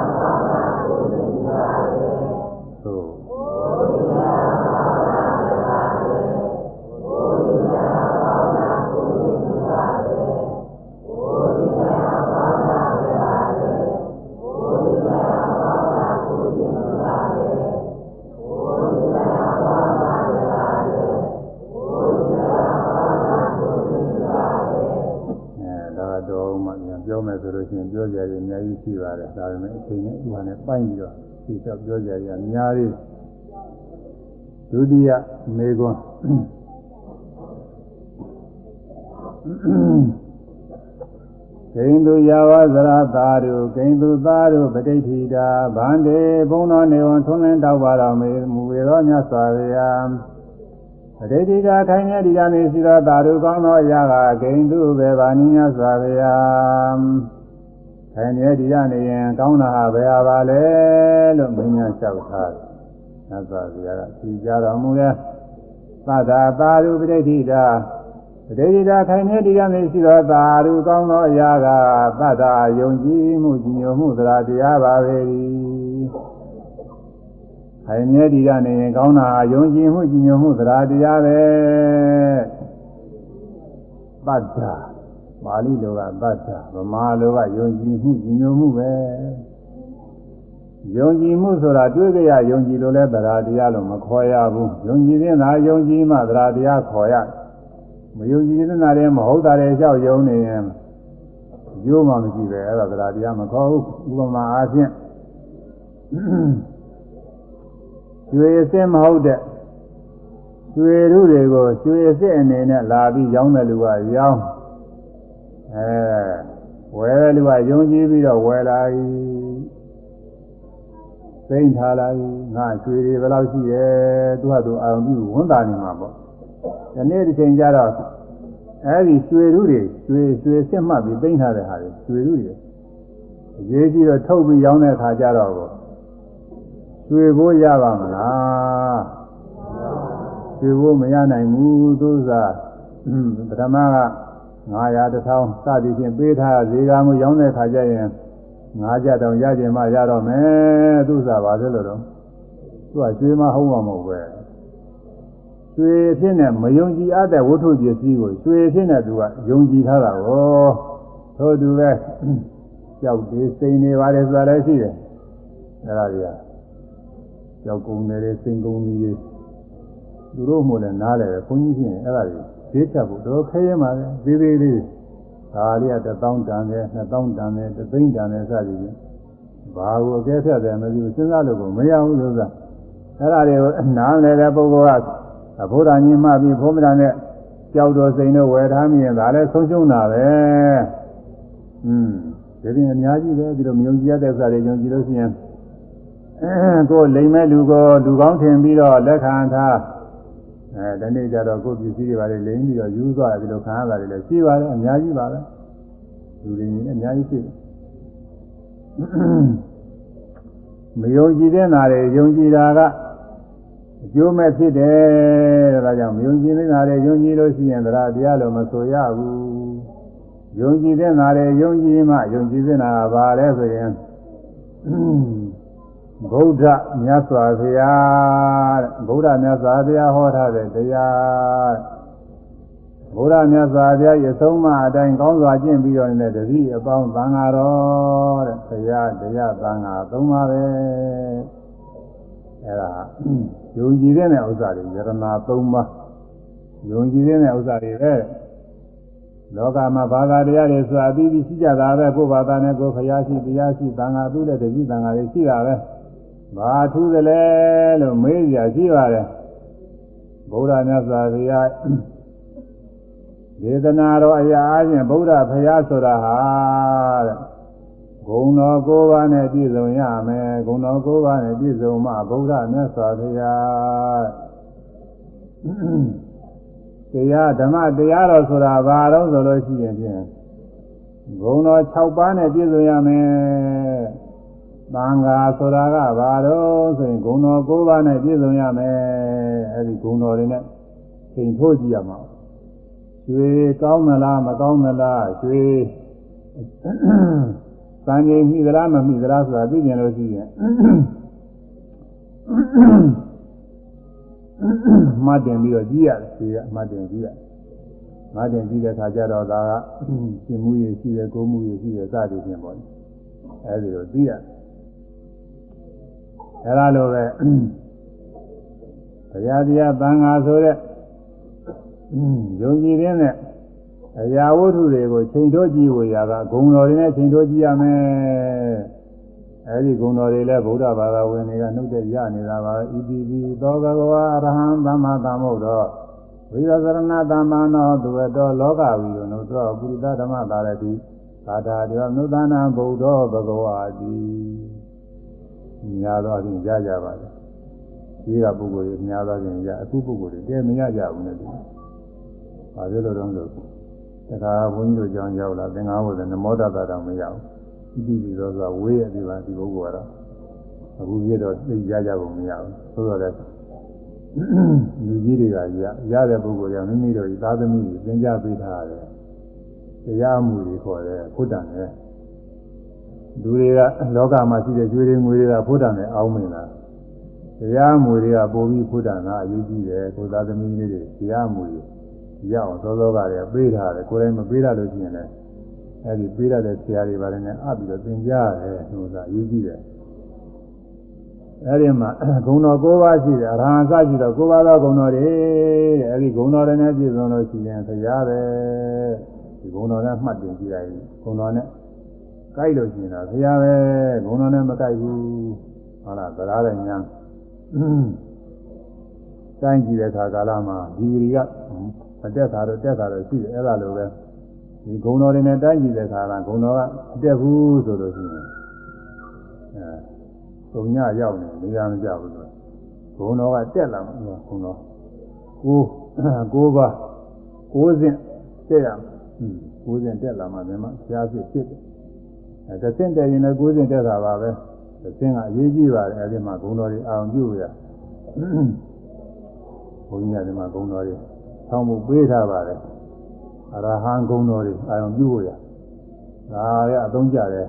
ဆိုလို့ရှိရင်ပြောကြရည်အများကြီးရှိပါတယ်ဒါပေမဲ့အချိန်နဲ့ဥပါနဲ့ပိုင်းပြီးတော့ဒီတော့ပြောကြရည်အများကြီးဒုတိယမေခွန်းဂိန္ဒုယဝဇရသာရုဂိန္ဒုသာရုပဋိဋ္ဌိတာဗန္တေဘုံတော်နေဝံထွန်းလင်းတောက်ပါတော်မေမူဝေသောမြတ်စွာဘုရားပဋိဋ္ဌိတာခိုင်မြဲဒီကနေရှိသောသာရုကောင်းသောအရာကဂိန္ဒုဘေဘာနိမြတ်စွာဘုရား ခိုင်မြဲဒီကနေရင်ကောင်းတာဟာဘယ်ဟာပါလဲလို့မင်းများလျှောက်ထားတယ်မြတ်စွာဘုရားကဖြေကြတော်မူရဲ့သတ္တာသာရုပဋိဋ္ဌိတာပဋိဋ္ဌိတာခိုင်မြဲဒီကနေရှိသောသာရုကောင်းသောအရာကသတ္တာယုံကြည်မှုကြည်ညိုမှုသရာတရားပါပဲ။ခိုင်မြဲဒီကနေရင်ကောင်းတာယုံကြည်မှုကြည်ညိုမှုသရာတရားပဲပတ္တာ ပါဠိလိုကပတ္တာဗမာလိုကယုံကြည်မှုကြည်ညိုမှုပဲယုံကြည်မှုဆိုတာတွေ့ကြရယုံကြည်လို့လဲသရာတရားလို့မခေါ်ရဘူးယုံကြည်တဲ့နာယုံကြည်မှသရာတရားခေါ်ရမယုံကြည်တဲ့နာလည်းမဟုတ်တာလည်းလျှောက်ယုံနေရင်ရိုးမှမရှိပဲအဲ့ဒါသရာတရားမခေါ်ဘူးဥပမာအားဖြင့်ကျွေအစ်စ်မဟုတ်တဲ့ကျွေရုတွေကိုကျွေအစ်စ်အနေနဲ့လာပြီးရောင်းတဲ့လူကရောင်း အဲဝယ်တဲ့လူကယုံကြည်ပြီးတော့ဝယ်လာပြီသိမ့်ထားလာပြီငါကျွေတွေဘယ်လောက်ရှိတယ်သူကသူအာရုံပြုဝန်တာနေမှာပေါ့ဒီနေ့ဒီချိန်ကျတော့အဲဒီကျွေရုတွေကျွေကျွေစစ်မှတ်ပြီးသိမ့်ထားတဲ့ဟာတွေကျွေရုတွေအရေးကြီးတော့ထုတ်ပြီးရောင်းတဲ့အခါကျတော့တွေ့ဖို့ရပါမလားတွေ့ဖို့မရနိုင်ဘူးသူစားပထမက 900 1000စသည်ဖြင့်ပေးထားဈေးကားမှုရောင်းတဲ့ခါကျရင်9ကြတောင်ရကျင်မှရတော့မယ်သူစားပါသေးလို့တော့သူကကျွေးမဟုတ်မှာမဟုတ်ပဲကျွေးဖြစ်နေမယုံကြည်အပ်တဲ့ဝတ္ထုပစ္စည်းကိုကျွေးဖြစ်နေသူကယုံကြည်ထားတာကိုထို့တူပဲကြောက်သေးစိန်နေပါတယ်ဆိုတာလည်းရှိတယ်အဲ့ဒါတွေကကြောက်ကုန်တယ်စိန်ကုန်ကြီးသူတို့မှလည်းနားတယ်ဘုန်းကြီးဖြစ်ရင်အဲ့ဒါတွေ ဈေးချက်ဖို့တော့ခဲရမှာပဲသေးသေးလေးဒါလေးက1000တန်တယ်2000တန်တယ်3သိန်းတန်တယ်စသည်ဖြင့်ဘာကိုအကဲဖြတ်တယ်မသိဘူးစဉ်းစားလို့ကိုမရဘူးလို့ဆိုတာအဲ့ဒါတွေကိုနားလည်းတဲ့ပုဂ္ဂိုလ်ကဘုရားကြီးမှပြီးဘုရားနဲ့ကြောက်တော်စိန်တို့ဝယ်ထားမိရင်ဒါလည်းဆုံးရှုံးတာပဲอืมဒီပြင်အများကြီးပဲဒီလိုမယုံကြည်ရတဲ့ဥစ္စာတွေယုံကြည်လို့ရှိရင်ကိုလိမ်မဲ့လူကိုလူကောင်းထင်ပြီးတော့လက်ခံထား အဲဒီနေ့ကျတော့ကိုပစ္စည်းတွေပါလေလိမ်ပြီးတော့ယူသွားပြီးတော့ခံရတာတွေလည်းရှိပါတယ်အများကြီးပါပဲလူတွေကြီးအများကြီးရှိမယုံကြည်တဲ့နာတွေယုံကြည်တာကအကျိုးမဲ့ဖြစ်တယ်ဒါကြောင့်မယုံကြည်တဲ့နာတွေယုံကြည်လို့ရှိရင်တရားတရားလို့မဆိုရဘူးယုံကြည်တဲ့နာတွေယုံကြည်မှယုံကြည်တဲ့နာကဘာလဲဆိုရင် ဗုဒ္ဓမြတ်စွာဘုရားတဲ့ဗုဒ္ဓမြတ်စွာဘုရားဟောထားတဲ့တရားဗုဒ္ဓမြတ်စွာဘုရားရဲ့သုံးမအတိုင်းကောင်းစွာကျင့်ပြီးတော့နေတဲ့တတိအပေါင်းသံဃာတော်တဲ့ဘုရားတရားသံဃာသုံးပါပဲအဲ့ဒါယုံကြည်တဲ့ဥစ္စာတွေယရဏသုံးပါယုံကြည်တဲ့ဥစ္စာတွေပဲလောကမှာဘာသာတရားတွေဆိုတာအပြီးပြီးရှိကြတာပဲကိုယ်ဘာသာနဲ့ကိုယ်ဖျားရှိတရားရှိသံဃာသူ့တဲ့တတိသံဃာတွေရှိတာပဲ ဘာထူးသလဲလို့မေးကြရှိပါတယ်ဗုဒ္ဓမြတ်စွာဘုရားဒေသနာတော်အရာအချင်းဗုဒ္ဓဖရာဆိုတာဟာတဲ့ဂုံတော်၉ပါးနဲ့ပြည့်စုံရမယ်ဂုံတော်၉ပါးနဲ့ပြည့်စုံမှဗုဒ္ဓမြတ်စွာဘုရားတရားဓမ္မတရားတော်ဆိုတာဘာတော့ဆိုလို့ရှိရင်ဖြင့်ဂုံတော်6ပါးနဲ့ပြည့်စုံရမယ် သံဃာဆိုတာကဘာတော့ဆိုရင်ဂုံတော်၉ပါးနဲ့ပြည့်စုံရမယ်အဲဒီဂုံတော်တွေနဲ့ချိန်ထိုးကြည့်ရမှာရွှေကောင်းသလားမကောင်းသလားရွှေစံချိန်မိသလားမမိသလားဆိုတာသိကြလို့ရှိရင်မှတ်တင်ပြီးတော့ကြည့်ရတယ်ဒီကမှတ်တင်ကြည့်ရမှတ်တင်ကြည့်တဲ့အခါကျတော့ဒါကရှင်မှုရရှိတယ်ကိုမှုရရှိတယ်စသည်ဖြင့်ပေါ့အဲဒီလိုသိရတယ် အဲလိုပဲတရားတရားသံဃာဆိုတဲ့ယုံကြည်တဲ့အရာဝတ္ထုတွေကိုချိန်ထိုးကြည့်ဝေရတာဂုံတော်တွေနဲ့ချိန်ထိုးကြည့်ရမယ်အဲဒီဂုံတော်တွေလည်းဗုဒ္ဓဘာသာဝင်တွေကနှုတ်တဲ့ရနေတာပါဣတိပိသောဘဂဝါအရဟံသမ္မာသမ္ဗုဒ္ဓဝိသသရဏသမ္မာနောသူဝတောလောကဝီရောနုသောပုရိသဓမ္မသာရတိသာတာတေဝနုသနာဗုဒ္ဓဘဂဝါတိ များသောအပြင်ရကြပါလေဒီကပုဂ္ဂိုလ်တွေများသောဖြင့်ရအခုပုဂ္ဂိုလ်တွေတည်းမရကြဘူးနဲ့တူ။ဘာဖြစ်လို့တော့လို့တခါဘုန်းကြီးတို့ကြောင်းရောက်လာသင်္ဃဝဇ္ဇနမောတတာတောင်မရဘူး။ဒီဒီသောဆိုဝေးရပြီပါဒီပုဂ္ဂိုလ်ကတော့အခုပြတော့သိကြကြဖို့မရဘူး။သို့တော်လည်းလူကြီးတွေကရရတဲ့ပုဂ္ဂိုလ်ကမိမိတို့သာသမီတွေသင်ကြားပေးထားတယ်။တရားမှုတွေခေါ်တယ်ဖုဒ္ဒံနဲ့ လူတွေကလောကမှာရှိတဲ့ကျွေးတွေငွေတွေကဖုဒ္ဒံနဲ့အောင်းမင်တာတရားမှုတွေကပို့ပြီးဖုဒ္ဒံကအရေးကြီးတယ်ကိုသာသမီလေးတွေတရားမှုတွေရအောင်သောသောကတွေပေးထားတယ်ကိုယ်တိုင်မပေးရလို့ရှိရင်လည်းအဲဒီပေးရတဲ့ဆရာတွေပါတယ်နဲ့အပ်ပြီးတော့သင်ကြားရတယ်ဆိုတာအရေးကြီးတယ်အဲဒီမှာဂုဏတော်၉ပါးရှိတယ်အရဟံစရှိတော့၉ပါးသောဂုဏတော်တွေတဲ့အဲဒီဂုဏတော်တွေနဲ့ပြည့်စုံလို့ရှိရင်တရားပဲဒီဂုဏတော်နဲ့မှတ်တင်ကြည့်လိုက်ဂုဏတော်နဲ့ ကြိုက်လို့ရှိရင်တော့တရားပဲဂုဏတော်နဲ့မကြိုက်ဘူးဟုတ်လားသရားတဲ့ညာတိုင်းကြည့်တဲ့အခါကာလမှာဒီဂရီကအတက်တာတော့တက်တာတော့ရှိတယ်အဲ့ဒါလိုပဲဒီဂုံတော်တွေနဲ့တိုင်းကြည့်တဲ့အခါကဂုံတော်ကအတက်ဘူးဆိုလို့ရှိရင်အဲဂုံညရောက်နေနေရာမကြဘူးဆိုဂုံတော်ကတက်လာမှာဂုံတော်ကိုကိုပါကိုးစဉ်တက်ရမှာကိုးစဉ်တက်လာမှမြန်မာရှားဖြစ်ဖြစ်တယ် အဲတစ်စင်တက်ရင်လည်းကိုးစဉ်တက်တာပါပဲတစ်စင်ကအရေးကြီးပါတယ်အဲဒီမှာဂုံတော်တွေအောင်ပြုရဘုန်းကြီးကဒီမှာဂုံတော်တွေဆောင်းမှုပေးထားပါတယ်အရဟံဂုံတော်တွေအာရုံပြုရဒါရအသုံးကြတယ်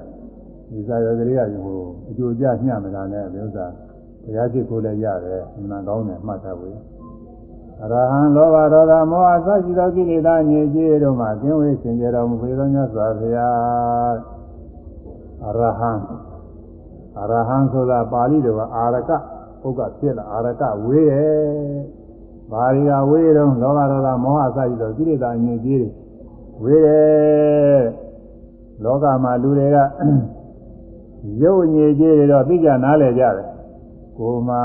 ဒီစာရွက်ကလေးကဟိုအကျိုးကြညှမတာနဲ့ဒီဥစ္စာဘုရားရှိခိုးလည်းရတယ်အမှန်ကောင်းတယ်မှတ်ထားဖို့အရဟံလောဘဒေါသမောဟသရှိသောကိလေသာညစ်ကြေးတို့မှကင်းဝေးစင်ကြယ်တော်မူပေသောမြတ်စွာဘုရား အရဟံအရဟံဆိုတာပါဠိတော်ကအာရကပုဂ္ဂဖြစ်လာအာရကဝေးရဲ့ဘာတွေကဝေးတော့လောဘဒေါသမောဟစသည်တော့ကိလေသာအငြိကြီးတွေဝေးတယ်လောကမှာလူတွေကရုပ်အငြိကြီးတွေတော့သိကြနားလည်ကြတယ်ကိုယ်မှာ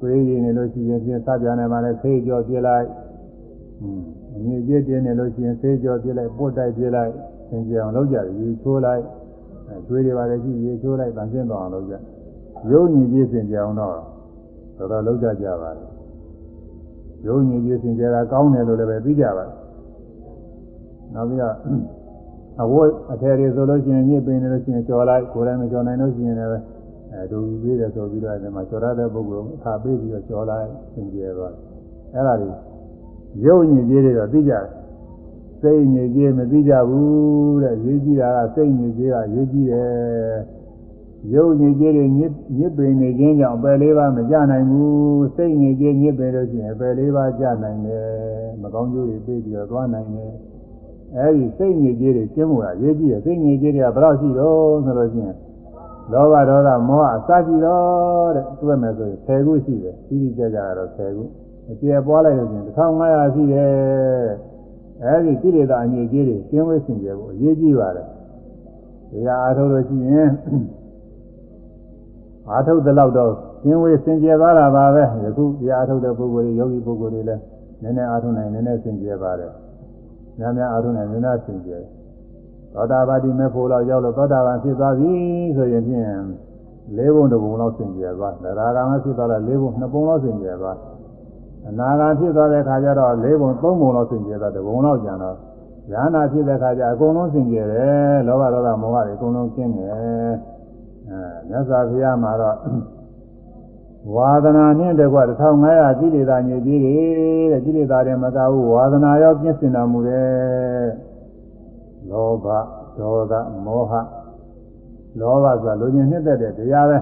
သွေးရည်နေလို့ရှိရင်ပြင်စပြနေမှလည်းဆေးကြောပြလိုက်အငြိကြီးတင်းနေလို့ရှိရင်ဆေးကြောပြလိုက်ပုတ်တိုက်ပြလိုက်သင်ကြအောင်လုပ်ကြတယ်ရေချိုးလိုက် သွေးတွေပါလေရှိရေချိုးလိုက်တန်ရှင်းသွားအောင်လုပ်ကြရုပ်ညစ်ကြေးစင်ကြအောင်တော့တော်တော်လုပ်ကြကြပါတယ်ယုံကြည်ခြင်းစင်ကြယ်တာကောင်းတယ်လို့လည်းပဲသိကြပါနောက်ပြီးတော့အဝတ်အထည်တွေဆိုလို့ရှိရင်ညစ်ပင်နေလို့ရှိရင်ကြော်လိုက်ကိုယ်တိုင်မကြော်နိုင်လို့ရှိရင်လည်းအဲဒူပြီးတယ်ဆိုပြီးတော့အဲဒီမှာကြော်ရတဲ့ပုဂ္ဂိုလ်အခါပေးပြီးတော့ကြော်လိုက်စင်ကြယ်သွားအဲ့ဒါတွေယုံကြည်ခြင်းတွေတော့သိကြတယ် စိတ်ညစ်ကြေးမသိကြဘူးတဲ့ရေးကြည့်တာကစိတ်ညစ်ကြေးကရေးကြည့်တယ်ရုပ်ညစ်ကြေးတွေညစ်ညစ်ပင်နေခြင်းကြောင့်အပယ်လေးပါးမကြနိုင်ဘူးစိတ်ညစ်ကြေးညစ်ပင်လို့ရှိရင်အပယ်လေးပါးကြနိုင်တယ်မကောင်းကျိုးတွေပြေးပြီးတော့သွားနိုင်တယ်အဲဒီစိတ်ညစ်ကြေးတွေကျင်းမှုကရေးကြည့်ရစိတ်ညစ်ကြေးတွေကဘယ်တော့ရှိတော့ဆိုလို့ရှိရင်လောဘဒေါသမောဟအစရှိတော့တဲ့တွက်မယ်ဆိုရင်10ခုရှိတယ်ပြီးပြီးကြကြတော့10ခုအကျေပွားလိုက်လို့ရှိရင်1500ရှိတယ် အဲဒီကိလေသာအညစ်အကြေးတွေကျင်းဝဲစင်ကြယ်ဖို့အရေးကြီးပါတယ်တရားအားထုတ်လို့ရှိရင်အားထုတ်တဲ့လောက်တော့ကျင်းဝေးစင်ကြယ်သွားတာပါပဲယခုတရားအားထုတ်တဲ့ပုဂ္ဂိုလ်တွေယောဂီပုဂ္ဂိုလ်တွေလည်းနည်းနည်းအားထုတ်နိုင်နည်းနည်းစင်ကြယ်ပါတယ်များများအားထုတ်နိုင်နည်းနည်းစင်ကြယ်သောတာပတိမေဖို့လောက်ရောက်လို့သောတာပန်ဖြစ်သွားပြီဆိုရင်ဖြင့်လေးဘုံတစ်ဘုံလောက်စင်ကြယ်သွားသရဂါမဖြစ်သွားတော့လေးဘုံနှစ်ဘုံလောက်စင်ကြယ်သွား အနာဂါဖြစ်သွားတဲ့ခါကျတော့လေးဘုံသုံးဘုံလောက်စင်ကြယ်သွားတစ်ဘုံလောက်ကျန်တော့ဉာဏ်နာဖြစ်တဲ့ခါကျအကုန်လုံးစင်ကြယ်တယ်လောဘဒေါသမောဟတွေအကုန်လုံးကျင်းတယ်အဲမြတ်စွာဘုရားမှာတော့ဝါဒနာနဲ့တကွ1500ကိလေသာညစ်ကြီးတွေတဲ့ကိလေသာတွေမကဘူးဝါဒနာရောပြည့်စင်တော်မူတယ်လောဘဒေါသမောဟလောဘဆိုတာလူကျင်နှစ်သက်တဲ့တရားပဲ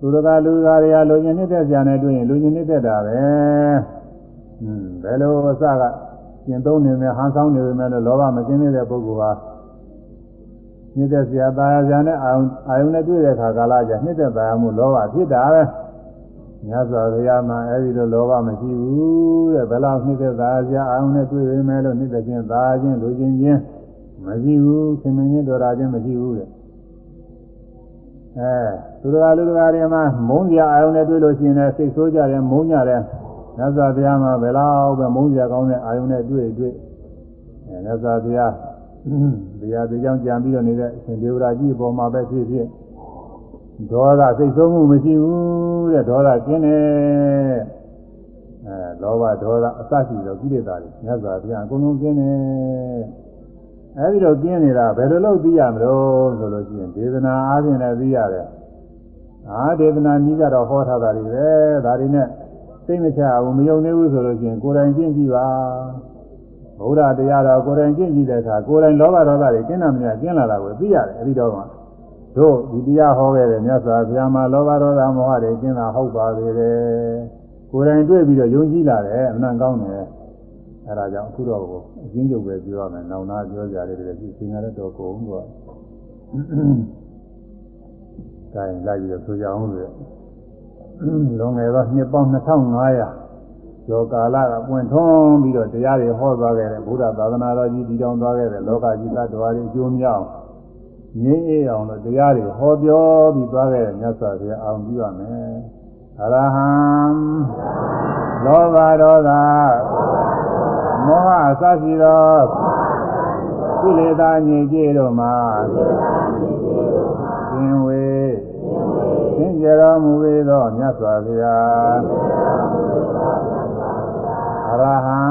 သူတကာလူသားတွေကလူညင်နှစ်သက်ကြတယ်တွေ့ရင်လူညင်နှစ်သက်တာပဲ။ဟွန်းဘယ်လိုအစကကျင်သုံးနေမယ်ဟန်ဆောင်နေမယ်လို့လောဘမကင်းတဲ့ပုဂ္ဂိုလ်ဟာနှစ်သက်စရာသာယာစရာနဲ့အာယုံအာယုံနဲ့တွေ့တဲ့အခါကာလကျနှစ်သက်သာယာမှုလောဘဖြစ်တာပဲ။မြတ်စွာဘုရားမှာအဲဒီလိုလောဘမရှိဘူးတဲ့ဘယ်လောက်နှစ်သက်သာယာစရာအာယုံနဲ့တွေ့ရမယ်လို့နှစ်သက်ခြင်းသာယာခြင်းလူချင်းချင်းမရှိဘူးခင်မင်းတို့ရာချင်းမရှိဘူးတဲ့။ အဲသူတော်လူတော်တွေမှာမုန်းစရာအာယုနဲ့တွေ့လို့ရှိရင်လည်းစိတ်ဆိုးကြတယ်မုန်းကြတယ်မြတ်စွာဘုရားမှာဘယ်လောက်ပဲမုန်းစရာကောင်းတဲ့အာယုနဲ့တွေ့တွေ့အဲမြတ်စွာဘုရားတရားတရားကြံပြီးတော့နေတဲ့အရှင်ဒေဝရာကြီးအပေါ်မှာပဲဖြစ်ဖြစ်ဒေါသစိတ်ဆိုးမှုမရှိဘူးတဲ့ဒေါသကျင်းတယ်အဲလောဘဒေါသအစရှိတော့ကိလေသာတွေမြတ်စွာဘုရားအကုန်လုံးကျင်းတယ် အဲဒီတော့ကျင်းနေတာဘယ်လိုလုပ်သိရမလို့ဆိုလို့ရှိရင်ဒေသနာအားဖြင့်လည်းသိရတယ်အာဒေသနာကြီးကတော့ဟောထားတာတွေပဲဒါတွေနဲ့စိတ်မချဘူးမယုံနေဘူးဆိုလို့ရှိရင်ကိုယ်တိုင်ကျင့်ကြည့်ပါဘုရားတရားတော်ကိုယ်တိုင်ကျင့်ကြည့်တဲ့အခါကိုယ်တိုင်လောဘဒေါသတွေကျင်းတာမများကျင်းလာတာကိုသိရတယ်အဲဒီတော့မှတို့ဒီတရားဟောခဲ့တဲ့မြတ်စွာဘုရားမှာလောဘဒေါသမောဟတွေကျင်းတာဟုတ်ပါသေးတယ်ကိုယ်တိုင်တွေ့ပြီးတော့ယုံကြည်လာတယ်အမှန်ကောင်းတယ် အဲဒါကြောင့်အခုတော့ကိုအချင်းချုပ်ပဲပြောရမယ်နောင်နာပြောကြရတယ်တည်းဒီသင်္ဃာရတော်ကုန်တော့ကိုင်းလိုက်ပြီးတော့ဆိုကြအောင်ဆိုလွန်ငယ်သောနှစ်ပေါင်း2500ကျော်ကာလကပွင့်ထွန်းပြီးတော့တရားတွေဟောသွားခဲ့တဲ့ဘုရားသာသနာတော်ကြီးတည်ထောင်သွားခဲ့တဲ့လောကကြီးသတ္တဝါတွေအကျိုးမြောက်ငြိမ်းအေးအောင်လို့တရားတွေဟောပြောပြီးသွားခဲ့တဲ့မြတ်စွာဘုရားအောင်ပြုရမယ်အရဟံလောဘဒေါသ မောဟအစရှိသောကိလေသာညစ်ကြေးတို့မှာသင်ဝေသင်ကြတော်မူ၏သောမြတ်စွာဘုရားအရဟံ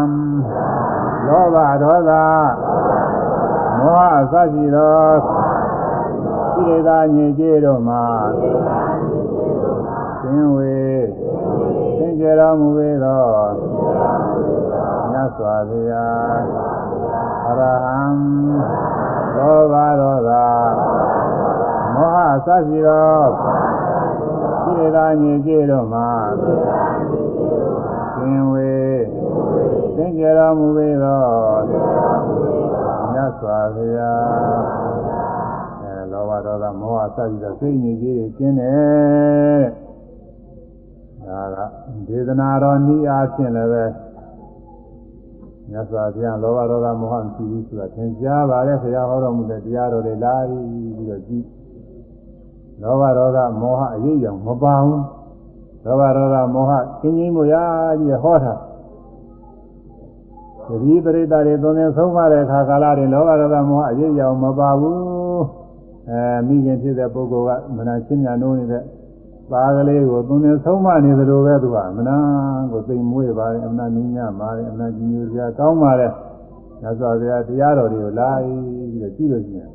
လောဘဒေါသမောဟအစရှိသောကိလေသာညစ်ကြေးတို့မှာသင်ဝေသင်ကြတော်မူ၏သောမြတ် စွာဘုရားအရဟံလောဘဒေါသမောဟအစရှိသောကိလေသာညစ်ကြေးတို့မှာသင်ဝေသင်ကြတော်မူ၏သောမြတ်စွာဘုရားအဲလောဘဒေါသမောဟအစရှိသောစိတ်ညစ်ကြေးတွေကျင်းတယ်ဒါကဒေသနာတော်ဤအားဖြင့်လည်းပဲ မြတ်စွာဘုရားလောဘဒေါသမောဟမရှိဘူးဆိုတာသင်ကြားပါလေဆရာဟောတော်မူတဲ့တရားတော်တွေလာပြီးတော့ကြည့်လောဘဒေါသမောဟအရေးရောင်မပါဘူးလောဘဒေါသမောဟကျင်းချင်းမှုရာကြီးဟောတာသတိပရိသတ်တွေသုံးသင်ဆုံးမတဲ့အခါကာလတွေလောဘဒေါသမောဟအရေးရောင်မပါဘူးအဲမိခင်ဖြစ်တဲ့ပုဂ္ဂိုလ်ကမနာချင်းညာနိုးနေတဲ့ သားကလေးကိုသုံးသင်ဆုံးမနေသလိုပဲသူကမနာကိုသိမ်မွေးပါတယ်အမနာနူးညံ့ပါတယ်အမနာကြီးညိုစရာကောင်းပါတယ်ညသောဗျာတရားတော်တွေကိုလာပြီးတော့ကြည့်လို့ရှိရင်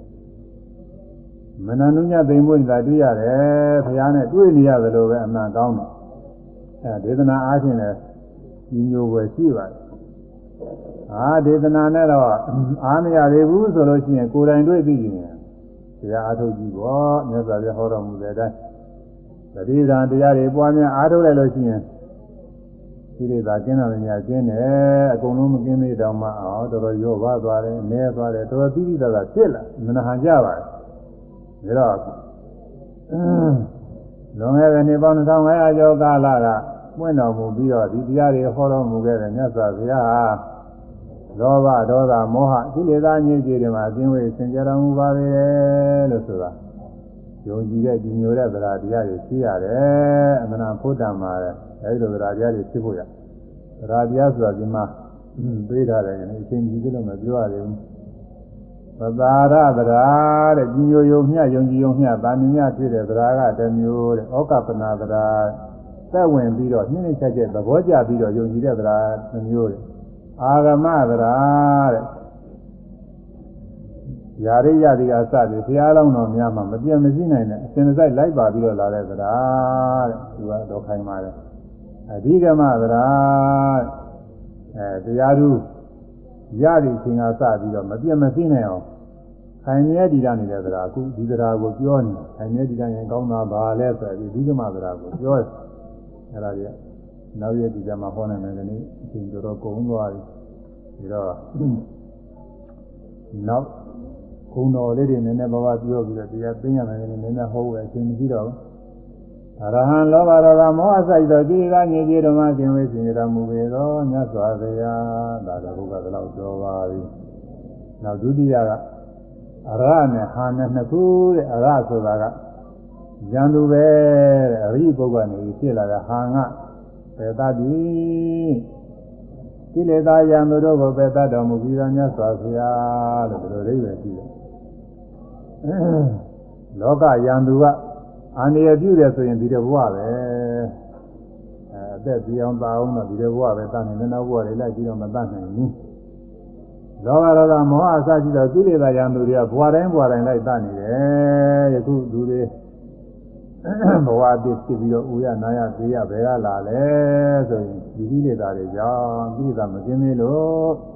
မနာနုညသိမ်မွေးနေတာတွေ့ရတယ်ဘုရားနဲ့တွေ့နေရသလိုပဲအမှန်ကောင်းတယ်အဲဒေသနာအားဖြင့်လည်းညီညိုွယ်ရှိပါတယ်အာဒေသနာနဲ့တော့အားမရသေးဘူးဆိုလို့ရှိရင်ကိုယ်တိုင်တွေ့ပြီးရင်တရားအားထုတ်ကြည့်ပေါ့မြတ်စွာဘုရားဟောတော်မူတဲ့အတိုင်း သတိဓာန်တရားတွေပွားများအားထုတ်လိုက်လို့ရှိရင်ဒီလိုသာကျင်းတော်များကျင်းတယ်အကုန်လုံးမကျင်းသေးတော့မှအော်တော်တော်ရောပါသွားတယ်နဲသွားတယ်တော်တော်ပြီးပြီးသားသားဖြစ်လာမနာဟန်ကြပါတယ်ဒါတော့လွန်ခဲ့တဲ့နှစ်ပေါင်း2500ကျော်ကာလကပွင့်တော်မူပြီးတော့ဒီတရားတွေဟောတော်မူခဲ့တဲ့မြတ်စွာဘုရားဟာလောဘဒေါသမောဟကိလေသာညစ်ကြေးတွေမှာအင်းဝေးစင်ကြတော်မူပါပဲလို့ဆိုတာ ယုံကြည်တဲ့ဒီညိုတဲ့သရာတရားတွေသိရတယ်အမှန်တရားဖို့တန်ပါတယ်အဲဒီလိုသရာတရားတွေသိဖို့ရသရာတရားဆိုတာဒီမှာပေးထားတယ်အချိန်ကြီးလို့မပြောရသေးဘူးပသာရသရာတဲ့ကြီးညိုယုံမျှယုံကြည်ယုံမျှဗာမညဖြစ်တဲ့သရာကတစ်မျိုးတဲ့ဩကပနာသရာသက်ဝင်ပြီးတော့နှိမ့်နှိမ့်ချက်ချက်သဘောကျပြီးတော့ယုံကြည်တဲ့သရာတစ်မျိုးတဲ့အာဂမသရာတဲ့ ယာရိယတိကစပြီးဘုရားလောင်းတော်များမှာမပြတ်မစည်းနိုင်တဲ့အစဉ်စိုက်လိုက်ပါပြီးတော့လာတဲ့သရာတဲ့သူကတော့ခိုင်းပါတယ်အဓိကမသရာအဲတရားသူရသည့်အချိန်ကစပြီးတော့မပြတ်မစည်းနိုင်အောင်ခိုင်မြဲတည်ရနေတဲ့သရာအခုဒီသရာကိုပြောနေခိုင်မြဲတည်ရရင်ကောင်းတာပါလဲဆိုပြီးဒီကမသရာကိုပြောတယ်အဲ့ဒါကြီးနောက်ရက်ဒီကမှာဟောနိုင်မယ်ဒီနေ့အချိန်တော်တော်ကုန်သွားပြီဒီတော့နောက် ခုံတော်လေးတွေနည်းနည်းပါးပါးပြောပြီးတော့တရားသိရမယ်နည်းနည်းဟောဝယ်အချိန်မရှိတော့ဘူးအရဟံလောဘဒေါသမောဟစိုက်သောကိလေသာညစ်ကြေးတို့မှကျင်ဝေးစင်ကြမူပေသောမြတ်စွာဘုရားဒါကဘုရားကတော့တော်ပါပြီနောက်ဒုတိယကအရနဲ့ဟာနဲ့နှစ်ခုတဲ့အရဆိုတာကဉာဏ်သူပဲတဲ့အရိပုဂ္ဂိုလ်နေဖြစ်လာတဲ့ဟာငါပေတတ်ပြီကိလေသာယံတို့ကိုပေတတ်တော်မူပြီးသောမြတ်စွာဘုရားလို့ဒီလိုအိဗယ်ရှိတယ် လောကယံသူကအန္တရာယ်ပြုတယ်ဆိုရင်ဒီတဘဝပဲအဲအသက်ပြောင်းပါအောင်တော့ဒီတဘဝပဲတတ်နိုင်တယ်နောက်ဘဝတွေလိုက်ပြီးတော့မတတ်နိုင်ဘူးလောဘဒေါသမောဟအစရှိသောကိလေသာယံသူတွေကဘဝတိုင်းဘဝတိုင်းလိုက်တတ်နေတယ်ယခုသူတွေဘဝတည်ဖြစ်ပြီးတော့ဥရနာရသေးရဘယ်ကလာလဲဆိုရင်ဒီကိလေသာတွေကြောင့်ကိလေသာမကင်းသေးလို့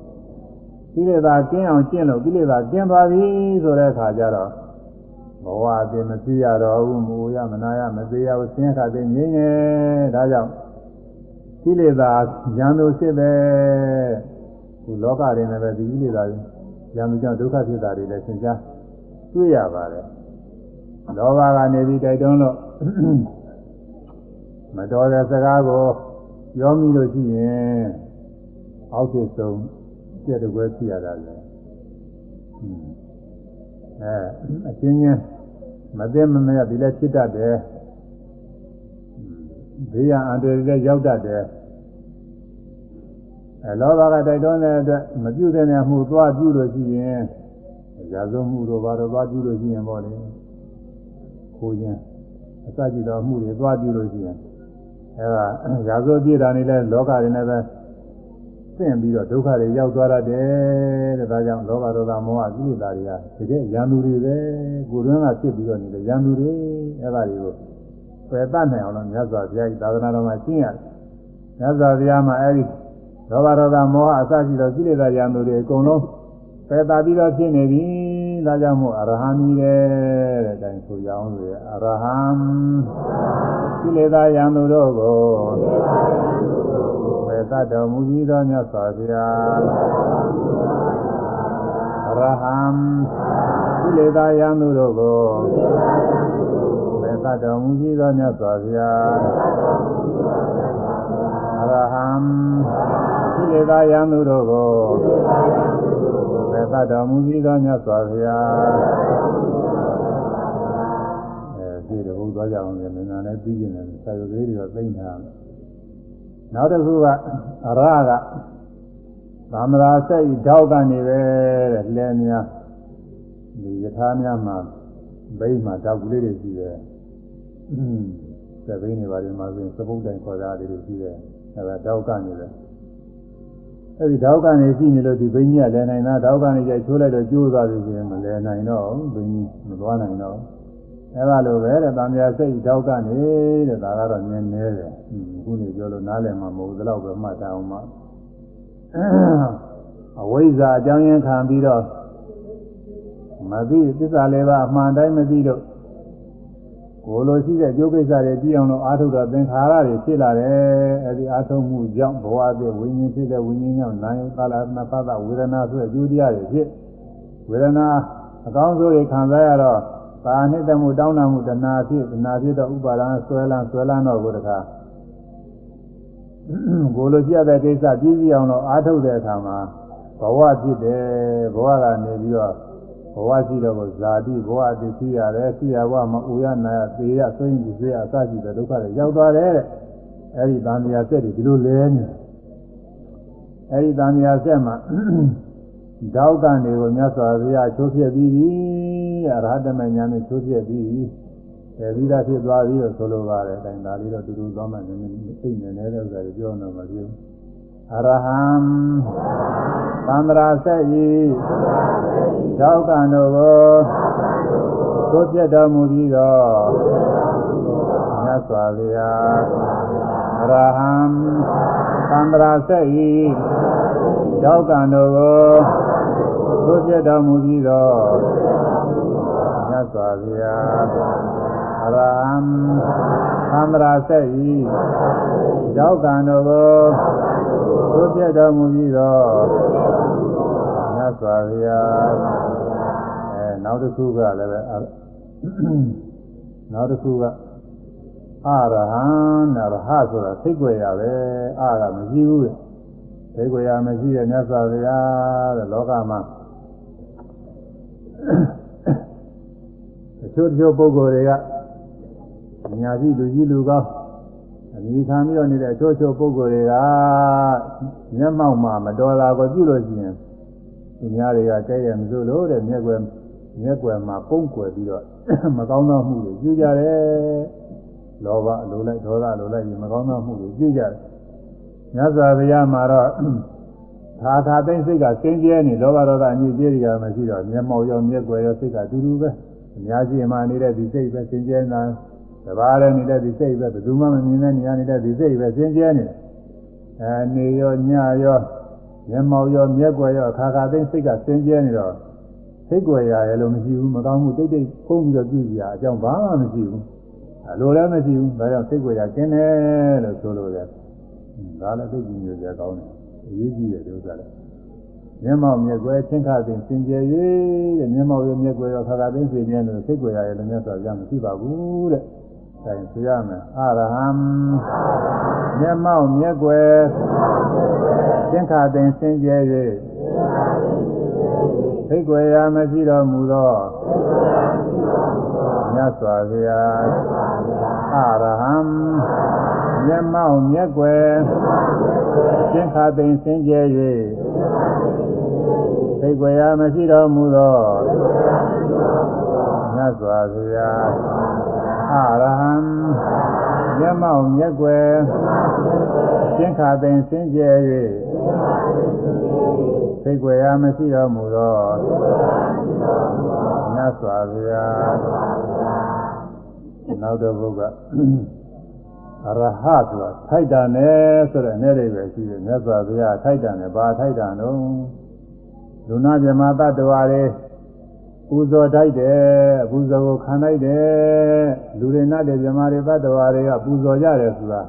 ကိလေသာကင်းအောင်ကျင့်လို့ကိလေသာကင်းသွားပြီဆိုတဲ့အခါကျတော့ဘဝတည်မဖြစ်ရတော့ဘူးမူရမနာရမသေးရဘူးဆင်းရဲခါသိငြိမ်းငယ်ဒါကြောင့်ကိလေသာဉာဏ်တို့ဖြစ်ပဲခုလောကတွင်လည်းပဲဒီကိလေသာဉာဏ်တို့ကြောင့်ဒုက္ခဖြစ်တာတွေလည်းသင်ကြားတွေ့ရပါတယ်လောဘကနေပြီးတိုက်တွန်းလို့မတော်တဲ့စကားကိုပြောမိလို့ရှိရင်အောက်ဖြစ်ဆုံး ပြည့်တကွဲဖြစ်ရတာလေအဲအချင်းချင်းမသိမမရဒီလည်းဖြစ်တတ်တယ်ဘေးရန်အန္တရာယ်လည်းရောက်တတ်တယ်အဲလောဘကတိုက်တွန်းတဲ့အတွက်မပြုတဲ့နေမှုသွားပြုလို့ရှိရင်ရာဇဝမှုတို့ဘာတို့သွားပြုလို့ရှိရင်ပေါ့လေခိုးခြင်းအစကြည့်တော်မှုတွေသွားပြုလို့ရှိရင်အဲဒါရာဇဝပြည့်တာနေလဲလောကတွေနဲ့ပဲ သင့်ပြီးတော့ဒုက္ခတွေရောက်သွားတတ်တယ်တဲ့ဒါကြောင့်လောဘဒေါသမောဟကိလေသာတွေကတကယ်ရန်သူတွေပဲကိုယ်တွင်းကဖြစ်ပြီးတော့နေတဲ့ရန်သူတွေအဲဒါတွေကိုပယ်တတ်နိုင်အောင်လို့မြတ်စွာဘုရားကြီးသာသနာတော်မှာရှင်းရတယ်မြတ်စွာဘုရားမှာအဲဒီလောဘဒေါသမောဟအစရှိသောကိလေသာရန်သူတွေအကုန်လုံးပယ်တာပြီးတော့ဖြစ်နေပြီဒါကြောင့်မို့အရဟံကြီးတယ်တဲ့အတိုင်းဆိုကြအောင်ဆိုရအရဟံကိလေသာရန်သူတို့ကိုပယ် တတ်တော်မူပြီးသောမြတ်စွာဘုရားအရဟံကိလေသာရန်သူတို့ကိုပယ်တတ်တော်မူပြီးသောမြတ်စွာဘုရားအရဟံကိလေသာရန်သူတို့ကိုပေသတော်မူပြီးသောမြတ်စွာဘုရားအဲဒီတော့ဘုရားကြောင့်လည်းမနာနဲ့ပြီးကျင်တယ်စာရုပ်လေးတွေတော့သိမ့်ထား နောက်တစ်ခုကအရကသမ္မာစိတ်ဓောက်ကနေပဲတဲ့လဲများဒီယထာများမှာဘိမှာတောက်ကလေးတွေရှိတယ်။အင်းသဘိနေပါဒီမှာဆိုရင်သဘုတ်တိုင်ခေါ်တာတွေရှိတယ်။အဲဒါတောက်ကနေတယ်အဲဒီဓောက်ကနေရှိနေလို့ဒီဘိန်းကြီးကလည်းနိုင်တာဓောက်ကနေကျချိုးလိုက်တော့ကျိုးသွားပြီဆိုရင်မလဲနိုင်တော့ဘိန်းကြီးမသွားနိုင်တော့ အဲလိုပဲတဲ့တံမြာစိတ်ဓောက်ကနေတဲ့ဒါကတော့နည်းနည်းတယ်ခုနေပြောလို့နားလည်မှာမဟုတ်သလောက်ပဲမှတ်တအောင်မှအဝိဇ္ဇာအကြောင်းရင်းခံပြီးတော့မသိသစ္စာလေးပါအမှန်တိုင်းမသိတော့ကိုလိုရှိတဲ့ကျိုးကိစ္စတွေကြည့်အောင်လို့အာထုတော်သင်္ခါရတွေဖြစ်လာတယ်အဲဒီအာထုမှုကြောင့်ဘဝတည်းဝိညာဉ်ဖြစ်တဲ့ဝိညာဉ်ကြောင့်နာယကာလနာပဒဝေဒနာဆိုတဲ့အကျိုးတရားတွေဖြစ်ဝေဒနာအကောင်းဆုံးတွေခံစားရတော့ ပါဏိတမှုတောင်းတမှုတဏှာဖြစ်တဏှာဖြစ်တော့ဥပါဒံဆွဲလန်းဆွဲလန်းတော့ကိုတခါကိုလိုရှိတဲ့ကိစ္စပြည့်စည်အောင်လို့အာထုတ်တဲ့အခါမှာဘဝဖြစ်တယ်ဘဝကနေပြီးတော့ဘဝရှိတော့ကိုဇာတိဘဝတည်ရှိရတယ်ရှိရဘဝမှာဥရနာရသေရဆွေးရင်ဆွေးရအစရှိတဲ့ဒုက္ခတွေရောက်သွားတယ်တဲ့အဲဒီတန်မြာဆက်တွေဒီလိုလဲနေအဲဒီတန်မြာဆက်မှာ ဒေါက်ကန်တွေကိုမြတ်စွာဘုရားချိုးပြပြီးပြီအရဟတမညာနဲ့ချိုးပြပြီးပြီအဲပြီးသားဖြစ်သွားပြီလို့ဆိုလိုပါတယ်အဲဒါလေးတော့တူတူသွားမှနည်းနည်းသိနေနေတဲ့ဥစ္စာတွေပြောနေမှာပြုအရဟံသန္တရာဆက်ဤဒေါက်ကံတို့ကိုသို့ပြတ်တော်မူပြီးတော့မြတ်စွာဘုရားအရဟံသန္တရာဆက်ဤဒေါက်ကံတို့ကို သို့ပြတ်တော်မူပြီးတော့မြတ်စွာဘုရားအရဟံသန္တရာဆက်ဤဒေါက်ကံတို့ကိုသို့ပြတ်တော်မူပြီးတော့မြတ်စွာဘုရားအဲနောက်တစ်ခုကလည်းပဲနောက်တစ်ခုကအရဟံနာရဟဆိုတာသိကြွယ်ရပဲအာကမရှိဘူးလေသိကြွယ်ရမရှိတဲ့မြတ်စွာဘုရားတဲ့လောကမှာ အချို့တချို့ပုဂ္ဂိုလ်တွေကညာကြီးလူကြီးလူကောင်းအမိခံပြီးတော့နေတဲ့အချို့ချို့ပုဂ္ဂိုလ်တွေကမျက်မှောက်မှာမတော်တာကိုပြုလို့ရှိရင်သူများတွေကကြဲရမစိုးလို့တဲ့မျက်ွယ်မျက်ွယ်မှာပုံကွယ်ပြီးတော့မကောင်းသောမှုတွေပြုကြတယ်လောဘလိုလိုက်ဒေါသလိုလိုက်ပြီးမကောင်းသောမှုတွေပြုကြတယ်မြတ်စွာဘုရားမှာတော့ သာသာသိစိတ်ကစင်းကျဲနေလောဘဒေါသအညစ်အကြေးတွေကမရှိတော့မျက်မှောက်ရောမျက်ွယ်ရောစိတ်ကအတူတူပဲအများကြီးမှနေတဲ့ဒီစိတ်ပဲစင်ကြဲနေတာတပါးလည်းနေတဲ့ဒီစိတ်ပဲဘယ်သူမှမမြင်တဲ့နေရာနေတဲ့ဒီစိတ်ပဲစင်ကြဲနေတယ်အဲနေရောညရောမျက်မှောက်ရောမျက်ွယ်ရောအခါခါသိစိတ်ကစင်ကြဲနေတော့စိတ်ွယ်ရရလို့မရှိဘူးမကောင်းမှုတိတ်တိတ်ဖုံးပြီးတော့ပြုကြအကြောင်းဘာမှမရှိဘူးအလိုလည်းမရှိဘူးဒါကြောင့်စိတ်ွယ်ရကျင်းတယ်လို့ဆိုလို့ရတယ်ဒါလည်းသိကြည့်မျိုးကြကောင်းတယ် အရေးကြီးတယ်ဒီဥစ္စာလည်းမျက်မှောက်မျက်ွယ်ချင်းခသိစင်ကြယ်၍တဲ့မျက်မှောက်ရမျက်ွယ်ရောခါခါသိစင်ကြယ်လို့စိတ်ွယ်ရရလည်းမြတ်စွာဘုရားမရှိပါဘူးတဲ့ဆိုင်ဆိုရမယ်အရဟံမျက်မှောက်မျက်ွယ်သင်္ခါပင်စင်ကြယ်၍သိကွယ်ရာမရှိတော်မူသောမြတ်စွာဘုရားအရဟံ မျက်မှောက်မျက်ွယ်သင်္ခါပင်စင်ကြယ်၍သိကွယ်ရာမရှိတော်မူသောမြတ်စွာဘုရားအရဟံမျက်မှောက်မျက်ွယ်ရှင်းခါပင်စင်ကြယ်၍သိကွယ်ရာမရှိတော်မူသောမြတ်စွာဘုရားနောက်တော့ဘုရား အရဟဆိုတာထိုက်တန်တယ်ဆိုတဲ့အနေလေးပဲရှိတယ်မြတ်စွာဘုရားထိုက်တန်တယ်ဘာထိုက်တန်တော့လူနာမြမတ္တဝါတွေပူဇော်တိုက်တယ်ပူဇော်ကိုခံလိုက်တယ်လူတွေနတ်တွေမြမာတွေတ attva တွေကပူဇော်ကြတယ်ဆိုတာ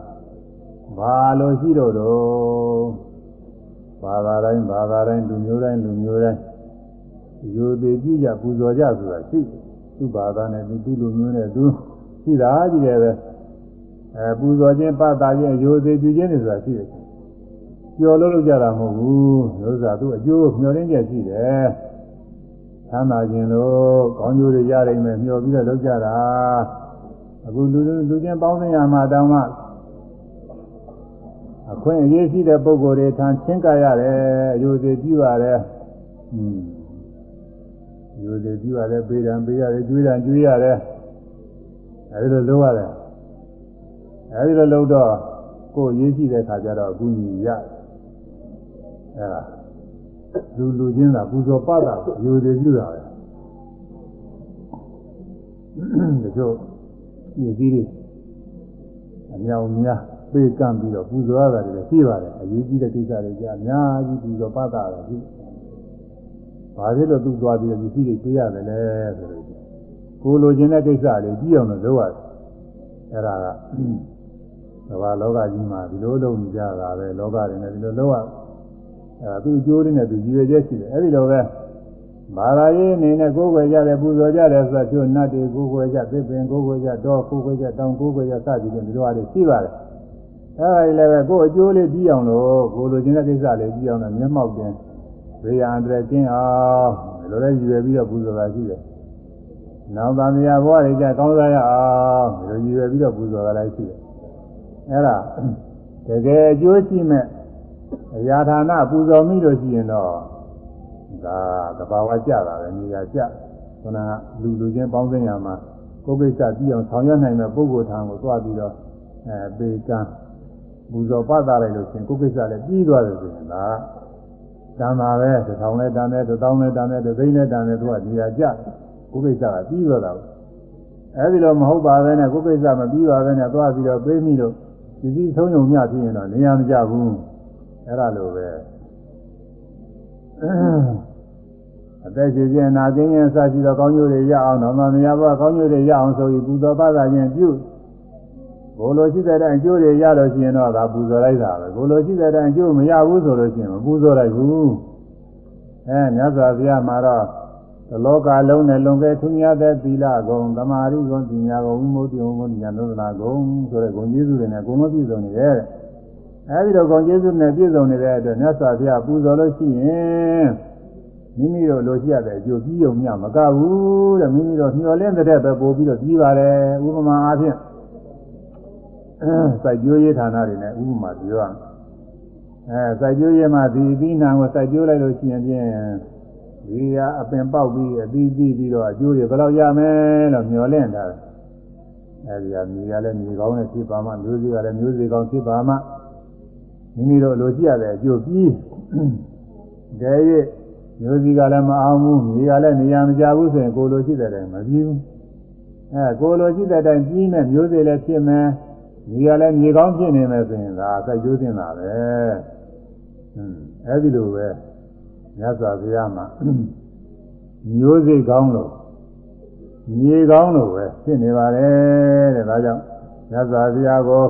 ဘာလို့ရှိတော့တော့ဘာသာတိုင်းဘာသာတိုင်းလူမျိုးတိုင်းလူမျိုးတိုင်းယူသေးကြည့်ကြပူဇော်ကြဆိုတာရှိသူ့ဘာသာနဲ့သူသူ့လူမျိုးနဲ့သူရှိတာကြီးတယ်ပဲ အဲပူဇော်ခြင်းပတ်တာခြင်းယူသေးကြည့်ခြင်းတွေဆိုတာရှိတယ်ကျော်လို့လုပ်ကြတာမဟုတ်ဘူးလို့ဆိုတာသူအကျိုးမျှော်လင့်ချက်ရှိတယ်ချမ်းသာခြင်းလို့ကောင်းကျိုးတွေရနိုင်မယ်မျှော်ပြီးတော့လုပ်ကြတာအခုလူလူချင်းပေါင်းစင်ရမှာတောင်းမှအခွင့်အရေးရှိတဲ့ပုဂ္ဂိုလ်တွေထံချင်းကရတယ်အယုသေးပြုရတယ်อืมအယုသေးပြုရတယ်ပေးတယ်ပေးရတယ်ကျွေးတယ်ကျွေးရတယ်အဲဒီလိုလုပ်ရတယ် အဲဒီလိုလုပ်တော့ကိုယ်ရေးရှိတဲ့ခါကျတော့အကူညီရအဲဒါလူလူချင်းသာပူဇော်ပတာယူသေးပြုတာပဲတချို့ဒီကြီးတွေအမြောင်များပေးကန့်ပြီးတော့ပူဇော်ရတာတွေရှိပါတယ်အရေးကြီးတဲ့ကိစ္စတွေကြာအများကြီးပူဇော်ပတာတာရှိပဘာဖြစ်လို့သူ့သွားပြီးပစ္စည်းတွေပေးရတယ်လဲဆိုလို့ကိုလိုချင်တဲ့ကိစ္စလေးပြီးအောင်လို့လုပ်ရတယ်အဲ့ဒါက ကမ္ဘာလောကကြီးမှာဒီလိုလုပ်နေကြတာပဲလောကတွေနဲ့ဒီလိုလုပ်ရအဲ့ဒါသူ့အကျိုးလေးနဲ့သူရည်ရွယ်ချက်ရှိတယ်အဲ့ဒီလိုပဲဘာသာရေးအနေနဲ့ကိုယ်ွယ်ကြတယ်ပူဇော်ကြတယ်ဆိုတာတို့နတ်တွေကိုယ်ွယ်ကြသစ်ပင်ကိုယ်ွယ်ကြတော့ကိုယ်ွယ်ကြတောင်ကိုယ်ွယ်ကြစသည်ဖြင့်ဒီလိုအားတွေရှိပါတယ်အဲ့ဒါလည်းပဲကိုယ်အကျိုးလေးပြီးအောင်လို့ကိုလိုချင်တဲ့ကိစ္စလေးပြီးအောင်လို့မျက်မှောက်တင်ဝေယံတဲ့ကျင်းအောင်ဒီလိုလဲရည်ရွယ်ပြီးတော့ပူဇော်တာရှိတယ်နောက်သံဃာဘဝတွေကြကောင်းစားရအောင်ဒီလိုရည်ရွယ်ပြီးတော့ပူဇော်တာလည်းရှိတယ် အဲ့ဒါတကယ်အကျိုးရှိမဲ့အရာဌာနပူဇော်မိလို့ရှိရင်တော့ဒါသဘာဝကျတာပဲနေရာကျခုနကလူလူချင်းပေါင်းစင်ရမှာကိုယ်ကိစ္စပြီးအောင်ဆောင်ရွက်နိုင်တဲ့ပုဂ္ဂိုလ်ထံကိုသွားပြီးတော့အဲပေကံပူဇော်ပတ်သားလိုက်လို့ရှင်ကိုယ်ကိစ္စလည်းပြီးသွားတယ်ဆိုရင်ဒါတန်ပါပဲတစ်ထောင်နဲ့တန်တယ်တစ်သောင်းနဲ့တန်တယ်တစ်သိန်းနဲ့တန်တယ်သူကနေရာကျကိုယ်ကိစ္စကပြီးသွားတာအဲဒီလိုမဟုတ်ပါပဲနဲ့ကိုယ်ကိစ္စမပြီးပါပဲနဲ့သွားပြီးတော့ပေးမိလို့ ဒီစည်းဆုံးုံမြဖြစ်ရင်တော့နေရာမကျဘူးအဲ့ဒါလိုပဲအသက်ရှင်ခြင်းနာခြင်းခြင်းစရှိသောကောင်းကျိုးတွေရအောင်တော့မမြတ်ဘကောင်းကျိုးတွေရအောင်ဆိုပြီးပူဇော်ပါတာခြင်းပြုဘိုလ်လိုရှိတဲ့အကျိုးတွေရလို့ရှိရင်တော့ဒါပူဇော်လိုက်တာပဲဘိုလ်လိုရှိတဲ့အကျိုးမရဘူးဆိုလို့ရှိရင်မပူဇော်လိုက်ဘူးအဲမြတ်စွာဘုရားမှာတော့ တလောကလုံးနဲ့လွန်ကဲထူးမြတ်တဲ့သီလဂုဏ်သမာဓိဂုဏ်ပညာဂုဏ်ဝိမု ക്തി ဂုဏ်ဝိညာဉ်လုံးလာဂုဏ်ဆိုတဲ့ဂုဏ်ကျေးဇူးတွေနဲ့အကုန်လုံးပြည့်စုံနေတယ်အဲဒီတော့ဂုဏ်ကျေးဇူးနဲ့ပြည့်စုံနေတဲ့အတွက်မြတ်စွာဘုရားပူဇော်လို့ရှိရင်မိမိတို့လိုရှိရတဲ့အကျိုးကြီးုံမြမကဘူးတဲ့မိမိတို့မျှော်လင့်တဲ့ပဲပို့ပြီးတော့ပြီးပါတယ်ဥပမာအားဖြင့်စိုက်ကြိုးရေးဌာနတွေနဲ့ဥပမာပြောရအောင်အဲစိုက်ကြိုးရေးမှာဒီပြီးနာကိုစိုက်ကြိုးလိုက်လို့ရှိရင်ဖြင့် ဒီကအပင်ပေါက်ပြီးအသီးသီးပြီးတော့အကျိုးတွေဘယ်လောက်ရမယ်လို့မျှော်လင့်တာအဲဒီကမြေကလည်းမြေကောင်းနဲ့ဖြစ်ပါမှမျိုးစေ့ကလည်းမျိုးစေ့ကောင်းဖြစ်ပါမှမိမိတို့လိုကြည့်ရတဲ့အကျိုးပြီးတကယ်၍မျိုးစီကလည်းမအောင်ဘူးမြေကလည်းနေရာမကျဘူးဆိုရင်ကိုလိုရှိတဲ့အတိုင်းမပြီးဘူးအဲကိုလိုရှိတဲ့အတိုင်းပြီးမဲ့မျိုးစေ့လည်းဖြစ်မယ်မြေကလည်းမြေကောင်းဖြစ်နေမယ်ဆိုရင်ဒါစိုက်ကျိုးတင်တာပဲဟွန်းအဲဒီလိုပဲ မြတ်စွာဘုရားမှာမျိုးစိတ်ကောင်းလို့မြေကောင်းလို့ပဲဖြစ်နေပါတယ်တဲ့ဒါကြောင့်မြတ်စွာဘုရားကို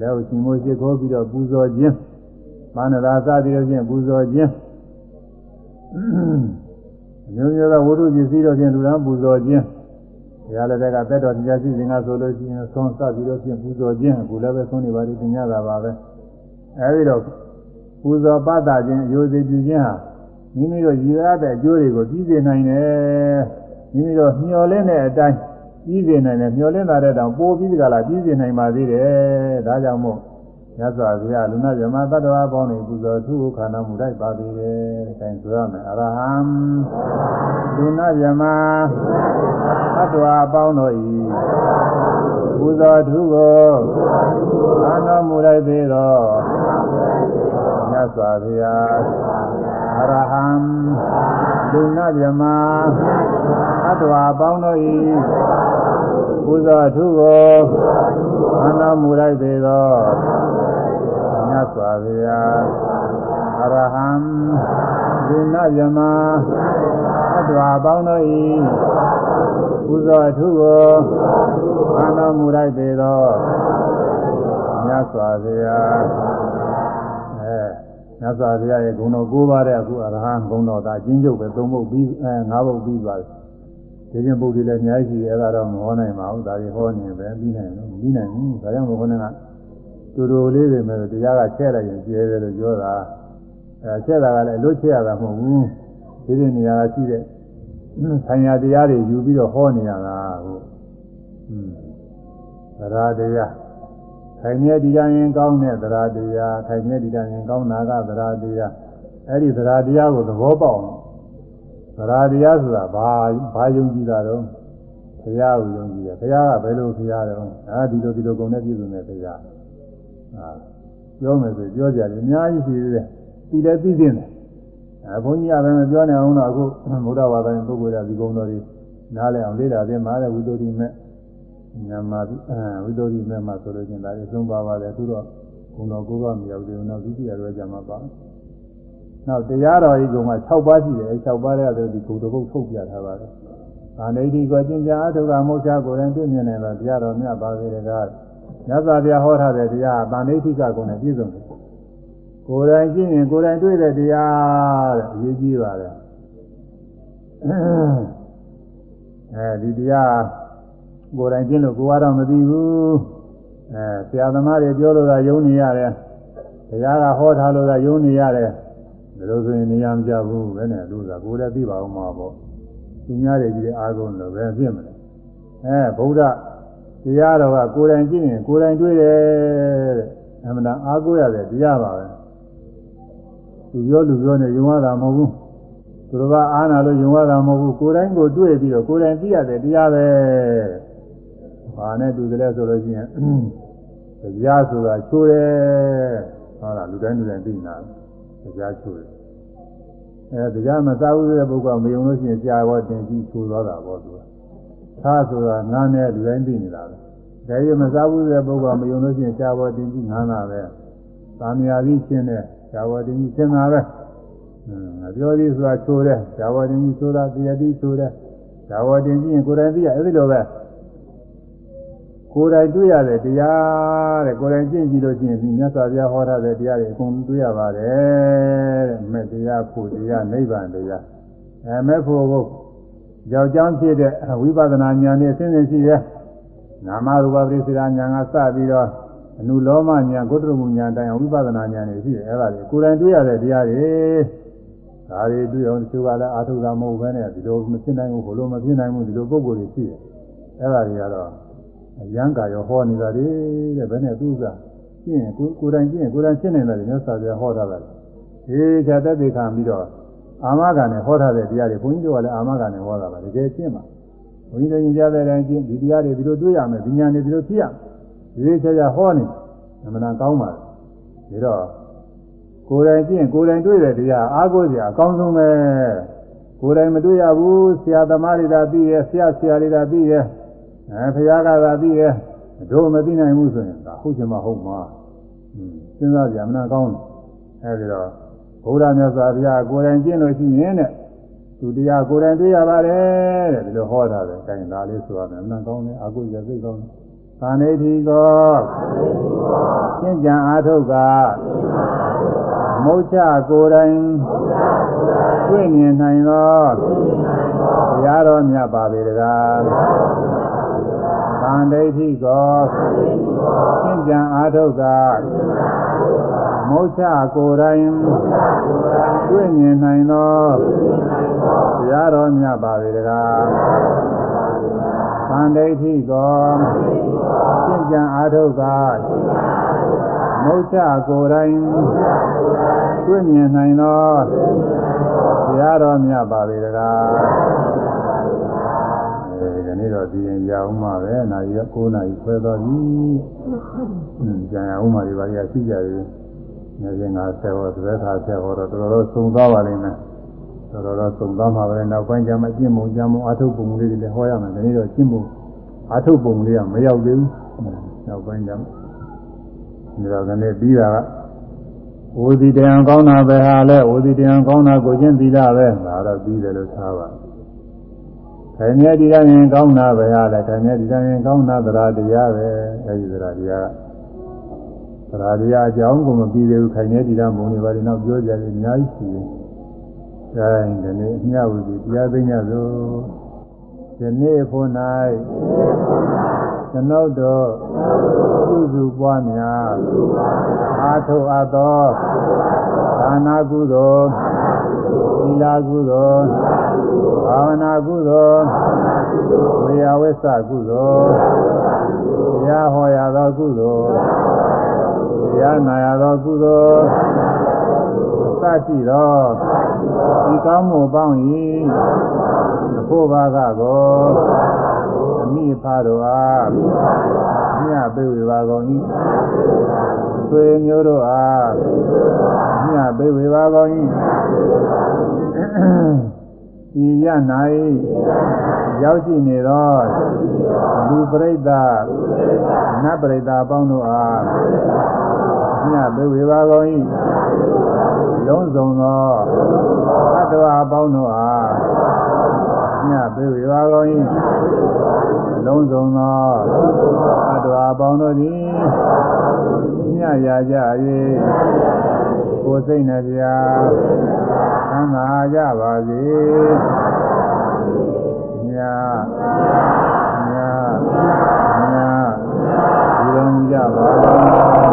လက်ဥရှင်မိုးရှိခိုးပြီးတော့ပူဇော်ခြင်းမာနရာစသည်တို့ဖြင့်ပူဇော်ခြင်းမျိုးမျိုးသောဝိတုပစ္စည်းတို့ဖြင့်လူရန်ပူဇော်ခြင်းဘုရားလည်းကသက်တော်တရားရှိစဉ်ကဆိုလို့ရှိရင်သွန်စသည်တို့ဖြင့်ပူဇော်ခြင်းအခုလည်းပဲသွန်နေပါလိမ့်တင်ရတာပါပဲအဲဒီတော့ပူဇော်ပသခြင်းအယိုစီပြုခြင်းဟာ မိမိတို့ရည်ရတဲ့အကျိုးတွေကိုပြီးစေနိုင်တယ်မိမိတို့မျှော်လင့်တဲ့အတိုင်းပြီးစေနိုင်တယ်မျှော်လင့်တာတဲ့တောင်ပိုးပြီးကြလားပြီးစေနိုင်ပါသေးတယ်ဒါကြောင့်မို့မြတ်စွာဘုရားလူနာဇမသတ္တဝါပေါင်းနေပူဇော်သူ့ခန္ဓာမူလိုက်ပါသေးတယ်။ဒါဆိုရမယ်အရဟံလူနာဇမသတ္တဝါပေါင်းတို့ဤပူဇော်သူကိုခန္ဓာမူလိုက်သေးသောမြတ်စွာဘုရား အရဟံလူနာဇမသတ္တဝါပေါင်းတို့ဤပူဇော်သူကိုခန္ဓာမူလိုက်သေးသောမြတ်စွာဘုရားအရဟံဒီနဗြမအတ္တဝါပေါင်းတို့ဤပူဇော်အထုကိုအာနမူလိုက်ပေသောမြတ်စွာဘုရားအဲ မြတ်စွာဘုရားရဲ့ဂုဏ်တော်၉ပါးတဲ့အခုအရဟံဂုဏ်တော်ဒါအချင်းချုပ်ပဲသုံးဖို့ပြီးအဲ၅ဘုတ်ပြီးသွားတယ်ဒီရင်ပုဒ်တွေလည်းအများကြီးရှိတယ်အဲ့ဒါတော့မဟောနိုင်ပါဘူးဒါတွေဟောနေပဲပြီးနိုင်လို့မပြီးနိုင်ဘူးဒါကြောင့်ဘုရားကတူတူလေးတွေမဲ့တရားကချက်လိုက်ရင်ကျဲတယ်လို့ပြောတာအဲချက်တာကလည်းအလွတ်ချက်ရတာမဟုတ်ဘူးဒီဒီနေရာရှိတဲ့ဆိုင်ရာတရားတွေယူပြီးတော့ဟောနေရတာဟုတ်อืมသရတရား ခိုင်မြဲဒီတိုင်းရင်ကောင်းတဲ့သရတရားခိုင်မြဲဒီတိုင်းရင်ကောင်းတာကသရတရားအဲ့ဒီသရတရားကိုသဘောပေါက်အောင်သရတရားဆိုတာဘာဘာယုံကြည်တာတော့ဘုရားကိုယုံကြည်တယ်ဘုရားကဘယ်လိုဘုရားတော့အဲဒီလိုဒီလိုကုန်တဲ့ပြည့်စုံတဲ့ဘုရားဟာပြောမယ်ဆိုပြောကြတယ်အများကြီးရှိသေးတယ်ပြီးလည်းသိသိတယ်အဲဘုန်းကြီးကပဲမပြောနိုင်အောင်တော့အခုဗုဒ္ဓဘာသာရင်ပုဂ္ဂိုလ်ကဒီကုံတော်တွေနားလည်အောင်လေ့လာသင်ပါတဲ့ဝိသုဒ္ဓိမဲ့ ညမာအဲဝိသုဒ္ဓိမဲ့မှာဆိုလို့ချင်းဒါတွေသုံးပါပါတယ်အခုတော့ကုံတော်ကိုးပါးမြောက်တယ်နောက်ဒုတိယရွယ်ကြမှာပါနောက်တရားတော်ဤကောင်က6ပါးရှိတယ်အဲ6ပါးတဲ့အတွက်ဒီဂုတပုတ်ထုတ်ပြထားပါတယ်။ဒါနေဒီကိုကျင့်ကြအထုကမုတ်ချကိုယ်တိုင်တွေ့မြင်နေတော့တရားတော်မြတ်ပါစေတကားမြတ်စွာဘုရားဟောထားတဲ့တရားဗာဏိတိကကိုနဲ့ပြည့်စုံတယ်။ကိုယ်တိုင်ကျင့်ရင်ကိုယ်တိုင်တွေ့တဲ့တရားတဲ့အရေးကြီးပါတယ်။အဲဒီတရား ကိုယ်တိုင်ကျင့်လို့ကိုယ်ကတော့မသိဘူး။အဲဆရာသမားတွေပြောလို့သာယုံနေရတယ်။တရားကဟောထားလို့သာယုံနေရတယ်။ဒါလို့ဆိုရင်နေရာမကြဘူးပဲနဲ့လို့သာကိုယ်လည်းသိပါအောင်မှာပေါ့သူများတွေကြီးအားကုန်လို့ပဲဖြစ်မလဲအဲဗုဒ္ဓတရားတော်ကကိုယ်တိုင်ကြည့်ရင်ကိုယ်တိုင်တွေ့တယ်တဲ့အမှန်တရားအားကိုးရတယ်တရားပါပဲသူပြောလူပြောနေယုံရတာမဟုတ်ဘူးသူတို့ကအားနာလို့ယုံရတာမဟုတ်ဘူးကိုယ်တိုင်ကိုတွေ့ပြီးတော့ကိုယ်တိုင်သိရတယ်တရားပဲ ဘာနဲ့တူတယ်လဲဆိုလို့ရှိရင်တရားဆိုတာချိုးတယ်ဟုတ်လားလူတိုင်းလူတိုင်းသိနာတယ်တရားချိုးတယ်အဲတရားမစားဘူးတဲ့ပုဂ္ဂိုလ်ကမယုံလို့ရှိရင်ကြာဘောတင်ပြီးချိုးသွားတာပေါ့သူကသာဆိုတာငန်းနဲ့လူတိုင်းသိနေတာပဲဒါရီမစားဘူးတဲ့ပုဂ္ဂိုလ်ကမယုံလို့ရှိရင်ကြာဘောတင်ပြီးငန်းတာပဲသာမယာပြီးရှင်းတဲ့ကြာဘောတင်ပြီးရှင်းတာပဲအင်းပြောသေးဆိုတာချိုးတယ်ကြာဘောတင်ပြီးချိုးတာတရားတိချိုးတယ်ကြာဘောတင်ပြီးရင်ကိုယ်တိုင်သိရအဲ့ဒီလိုပဲ ကိုယ်တိုင်တွေ့ရတဲ့တရားတဲ့ကိုယ်တိုင်ကျင့်ကြည့်လို့ရှိရင်ဒီမြတ်စွာဘုရားဟောထားတဲ့တရားတွေအကုန်တွေ့ရပါတယ်တဲ့မဲ့တရားဖို့တရားနိဗ္ဗာန်တရားအဲမဲ့ဖို့ကိုကြောက်ကြောင်းဖြစ်တဲ့ဝိပဿနာဉာဏ်နဲ့အစဉ်စဉ်ရှိရဲ့နာမရူပပရိစ္ဆေဒဉာဏ်ကစပြီးတော့အနုလောမဉာဏ်ကုတ္တရမဉာဏ်တိုင်းဝိပဿနာဉာဏ်တွေရှိတယ်အဲဒါတွေကိုယ်တိုင်တွေ့ရတဲ့တရားတွေဒါတွေတွေ့အောင်တချို့ကလည်းအာထုတာမဟုတ်ဘဲနဲ့ဒီလိုမဖြစ်နိုင်ဘူးဘလို့မဖြစ်နိုင်ဘူးဒီလိုပုံကိုယ်တွေရှိတယ်အဲဒါတွေကတော့ အယံကာရောဟောနေတာလေတဲ့ဘယ်နဲ့သူ့စားကျင့်ကိုကိုယ်တိုင်ကျင့်ကိုယ်တိုင်ရှင်းနေတာလေမြတ်စွာဘုရားဟောထားတာလေဒီခြာသက်သေခံပြီးတော့အာမဂန်နဲ့ဟောထားတဲ့တရားတွေဘုန်းကြီးတို့ကလည်းအာမဂန်နဲ့ဟောတာပါတကယ်ကျင့်ပါဘုန်းကြီးတို့ညကြားတဲ့အတိုင်းကျင့်ဒီတရားတွေဒီလိုတွေ့ရမယ်ဒီညာတွေဒီလိုဖြစ်ရဒီခြားခြားဟောနေအမှန်ကောင်းပါလေဒါတော့ကိုယ်တိုင်ကျင့်ကိုယ်တိုင်တွေ့တဲ့တရားအားကိုးစရာအကောင်းဆုံးပဲကိုယ်တိုင်မတွေ့ရဘူးဆရာသမားတွေသာသိရဲ့ဆရာဆရာတွေသာသိရဲ့ အဲဘုရားကသာသိရဲ့တို့မသိနိုင်ဘူးဆိုရင်ဒါဟုတ်ချင်မှဟုတ်မှာစဉ်းစားကြမနာကောင်းတယ်အဲဒီတော့ဘုရားမြတ်စွာဘုရားကိုယ်တိုင်ကျင့်လို့ရှိရင်တဲ့သူတရားကိုယ်တိုင်တွေ့ရပါတယ်တဲ့ဒီလိုဟောတာပဲအဲဒါလေးဆိုရမယ်မနာကောင်းတယ်အကုရစိတ်ကောင်းတယ်သာနေတိကောကျင့်ကြံအားထုတ်ကမုတ်ချကိုယ်တိုင်တွေ့မြင်နိုင်သောဘုရားတော်မြတ်ပါပေတကား သံဒိဋ္ဌိကောသင်္ကြံအာထုတ်ကမုတ်ချကိုယ်တိုင်တွေ့မြင်နိုင်သောဘုရားတော်မြတ်ပါပေတကားသံဒိဋ္ဌိကောသင်္ကြံအာထုတ်ကမုတ်ချကိုယ်တိုင်တွေ့မြင်နိုင်သောဘုရားတော်မြတ်ပါပေတကားအဲဒီ နေ့တော့ဒီရင်ရအောင်မှာပဲနာရီ9နာရီခွဲသွားပြီ။อืมကြံရအောင်မှာဒီပါရီရှိကြတယ်။နေစဉ်50ဟောသဘက်သာဆက်ဟောတော့တော်တော်သုံသွားပါလိမ့်မယ်။တော်တော်သုံသွားမှာပဲနောက်ပိုင်းကျမှကျင့်မှုကျင့်မှုအထုပ်ပုံလေးတွေလည်းဟောရမယ်။ဒီနေ့တော့ကျင့်မှုအထုပ်ပုံလေးကမရောက်သေးဘူး။နောက်ပိုင်းကျမှဒီတော့ကနေပြီးတာကဝိသီတံကောင်းတာပဲဟာလဲဝိသီတံကောင်းတာကိုချင်းသီလပဲဒါတော့ပြီးတယ်လို့သာပါ ခိုင်မြဲဒီတိုင်းကောင်းတာပဲဟာလဲခိုင်မြဲဒီတိုင်းကောင်းတာသရာတရားပဲအဲဒီသရာတရားသရာတရားအကြောင်းကိုမပြီးသေးဘူးခိုင်မြဲဒီတိုင်းမုံနေပါလိမ့်နောက်ပြောကြတယ်အများကြီးရှိတယ်အဲဒီနေ့အမြဝီတရားသိညာဆိုဒီနေ့ဖို့၌ကျွန်ုပ်တို့ပြုစုပွားများအာထုအပ်သောဒါနာကုသိုလ် သီလကုသိုလ်ဘာဝနာကုသိုလ်ဝေယဝိသကုသိုလ်တရားဟောရသောကုသိုလ်တရားနာရသောကုသိုလ်သတိသောဒီကောင်းမှုပေါင်း၏အဖို့ဘာကကိုအမိဖာတို့အားမြတ်ပေးဝေပါကုန်၏ ဆွေမျိုးတို့အားမြတ်ပေးဝေပါကုန်၏ဤရ၌ရောက်ရှိနေသောလူပရိသတ်နတ်ပရိသတ်ပေါင်းတို့အားညပေဝေပါကုန်၏လုံးစုံသောအတ္တဝါပေါင်းတို့အားညပေဝေပါကုန်၏လုံးစုံသောအတ္တဝါပေါင်းတို့သည် ညရာကြ၍ကိုယ်စိတ်နှပြသံသာကြပါစေညညညဒီတော်မူကြပါ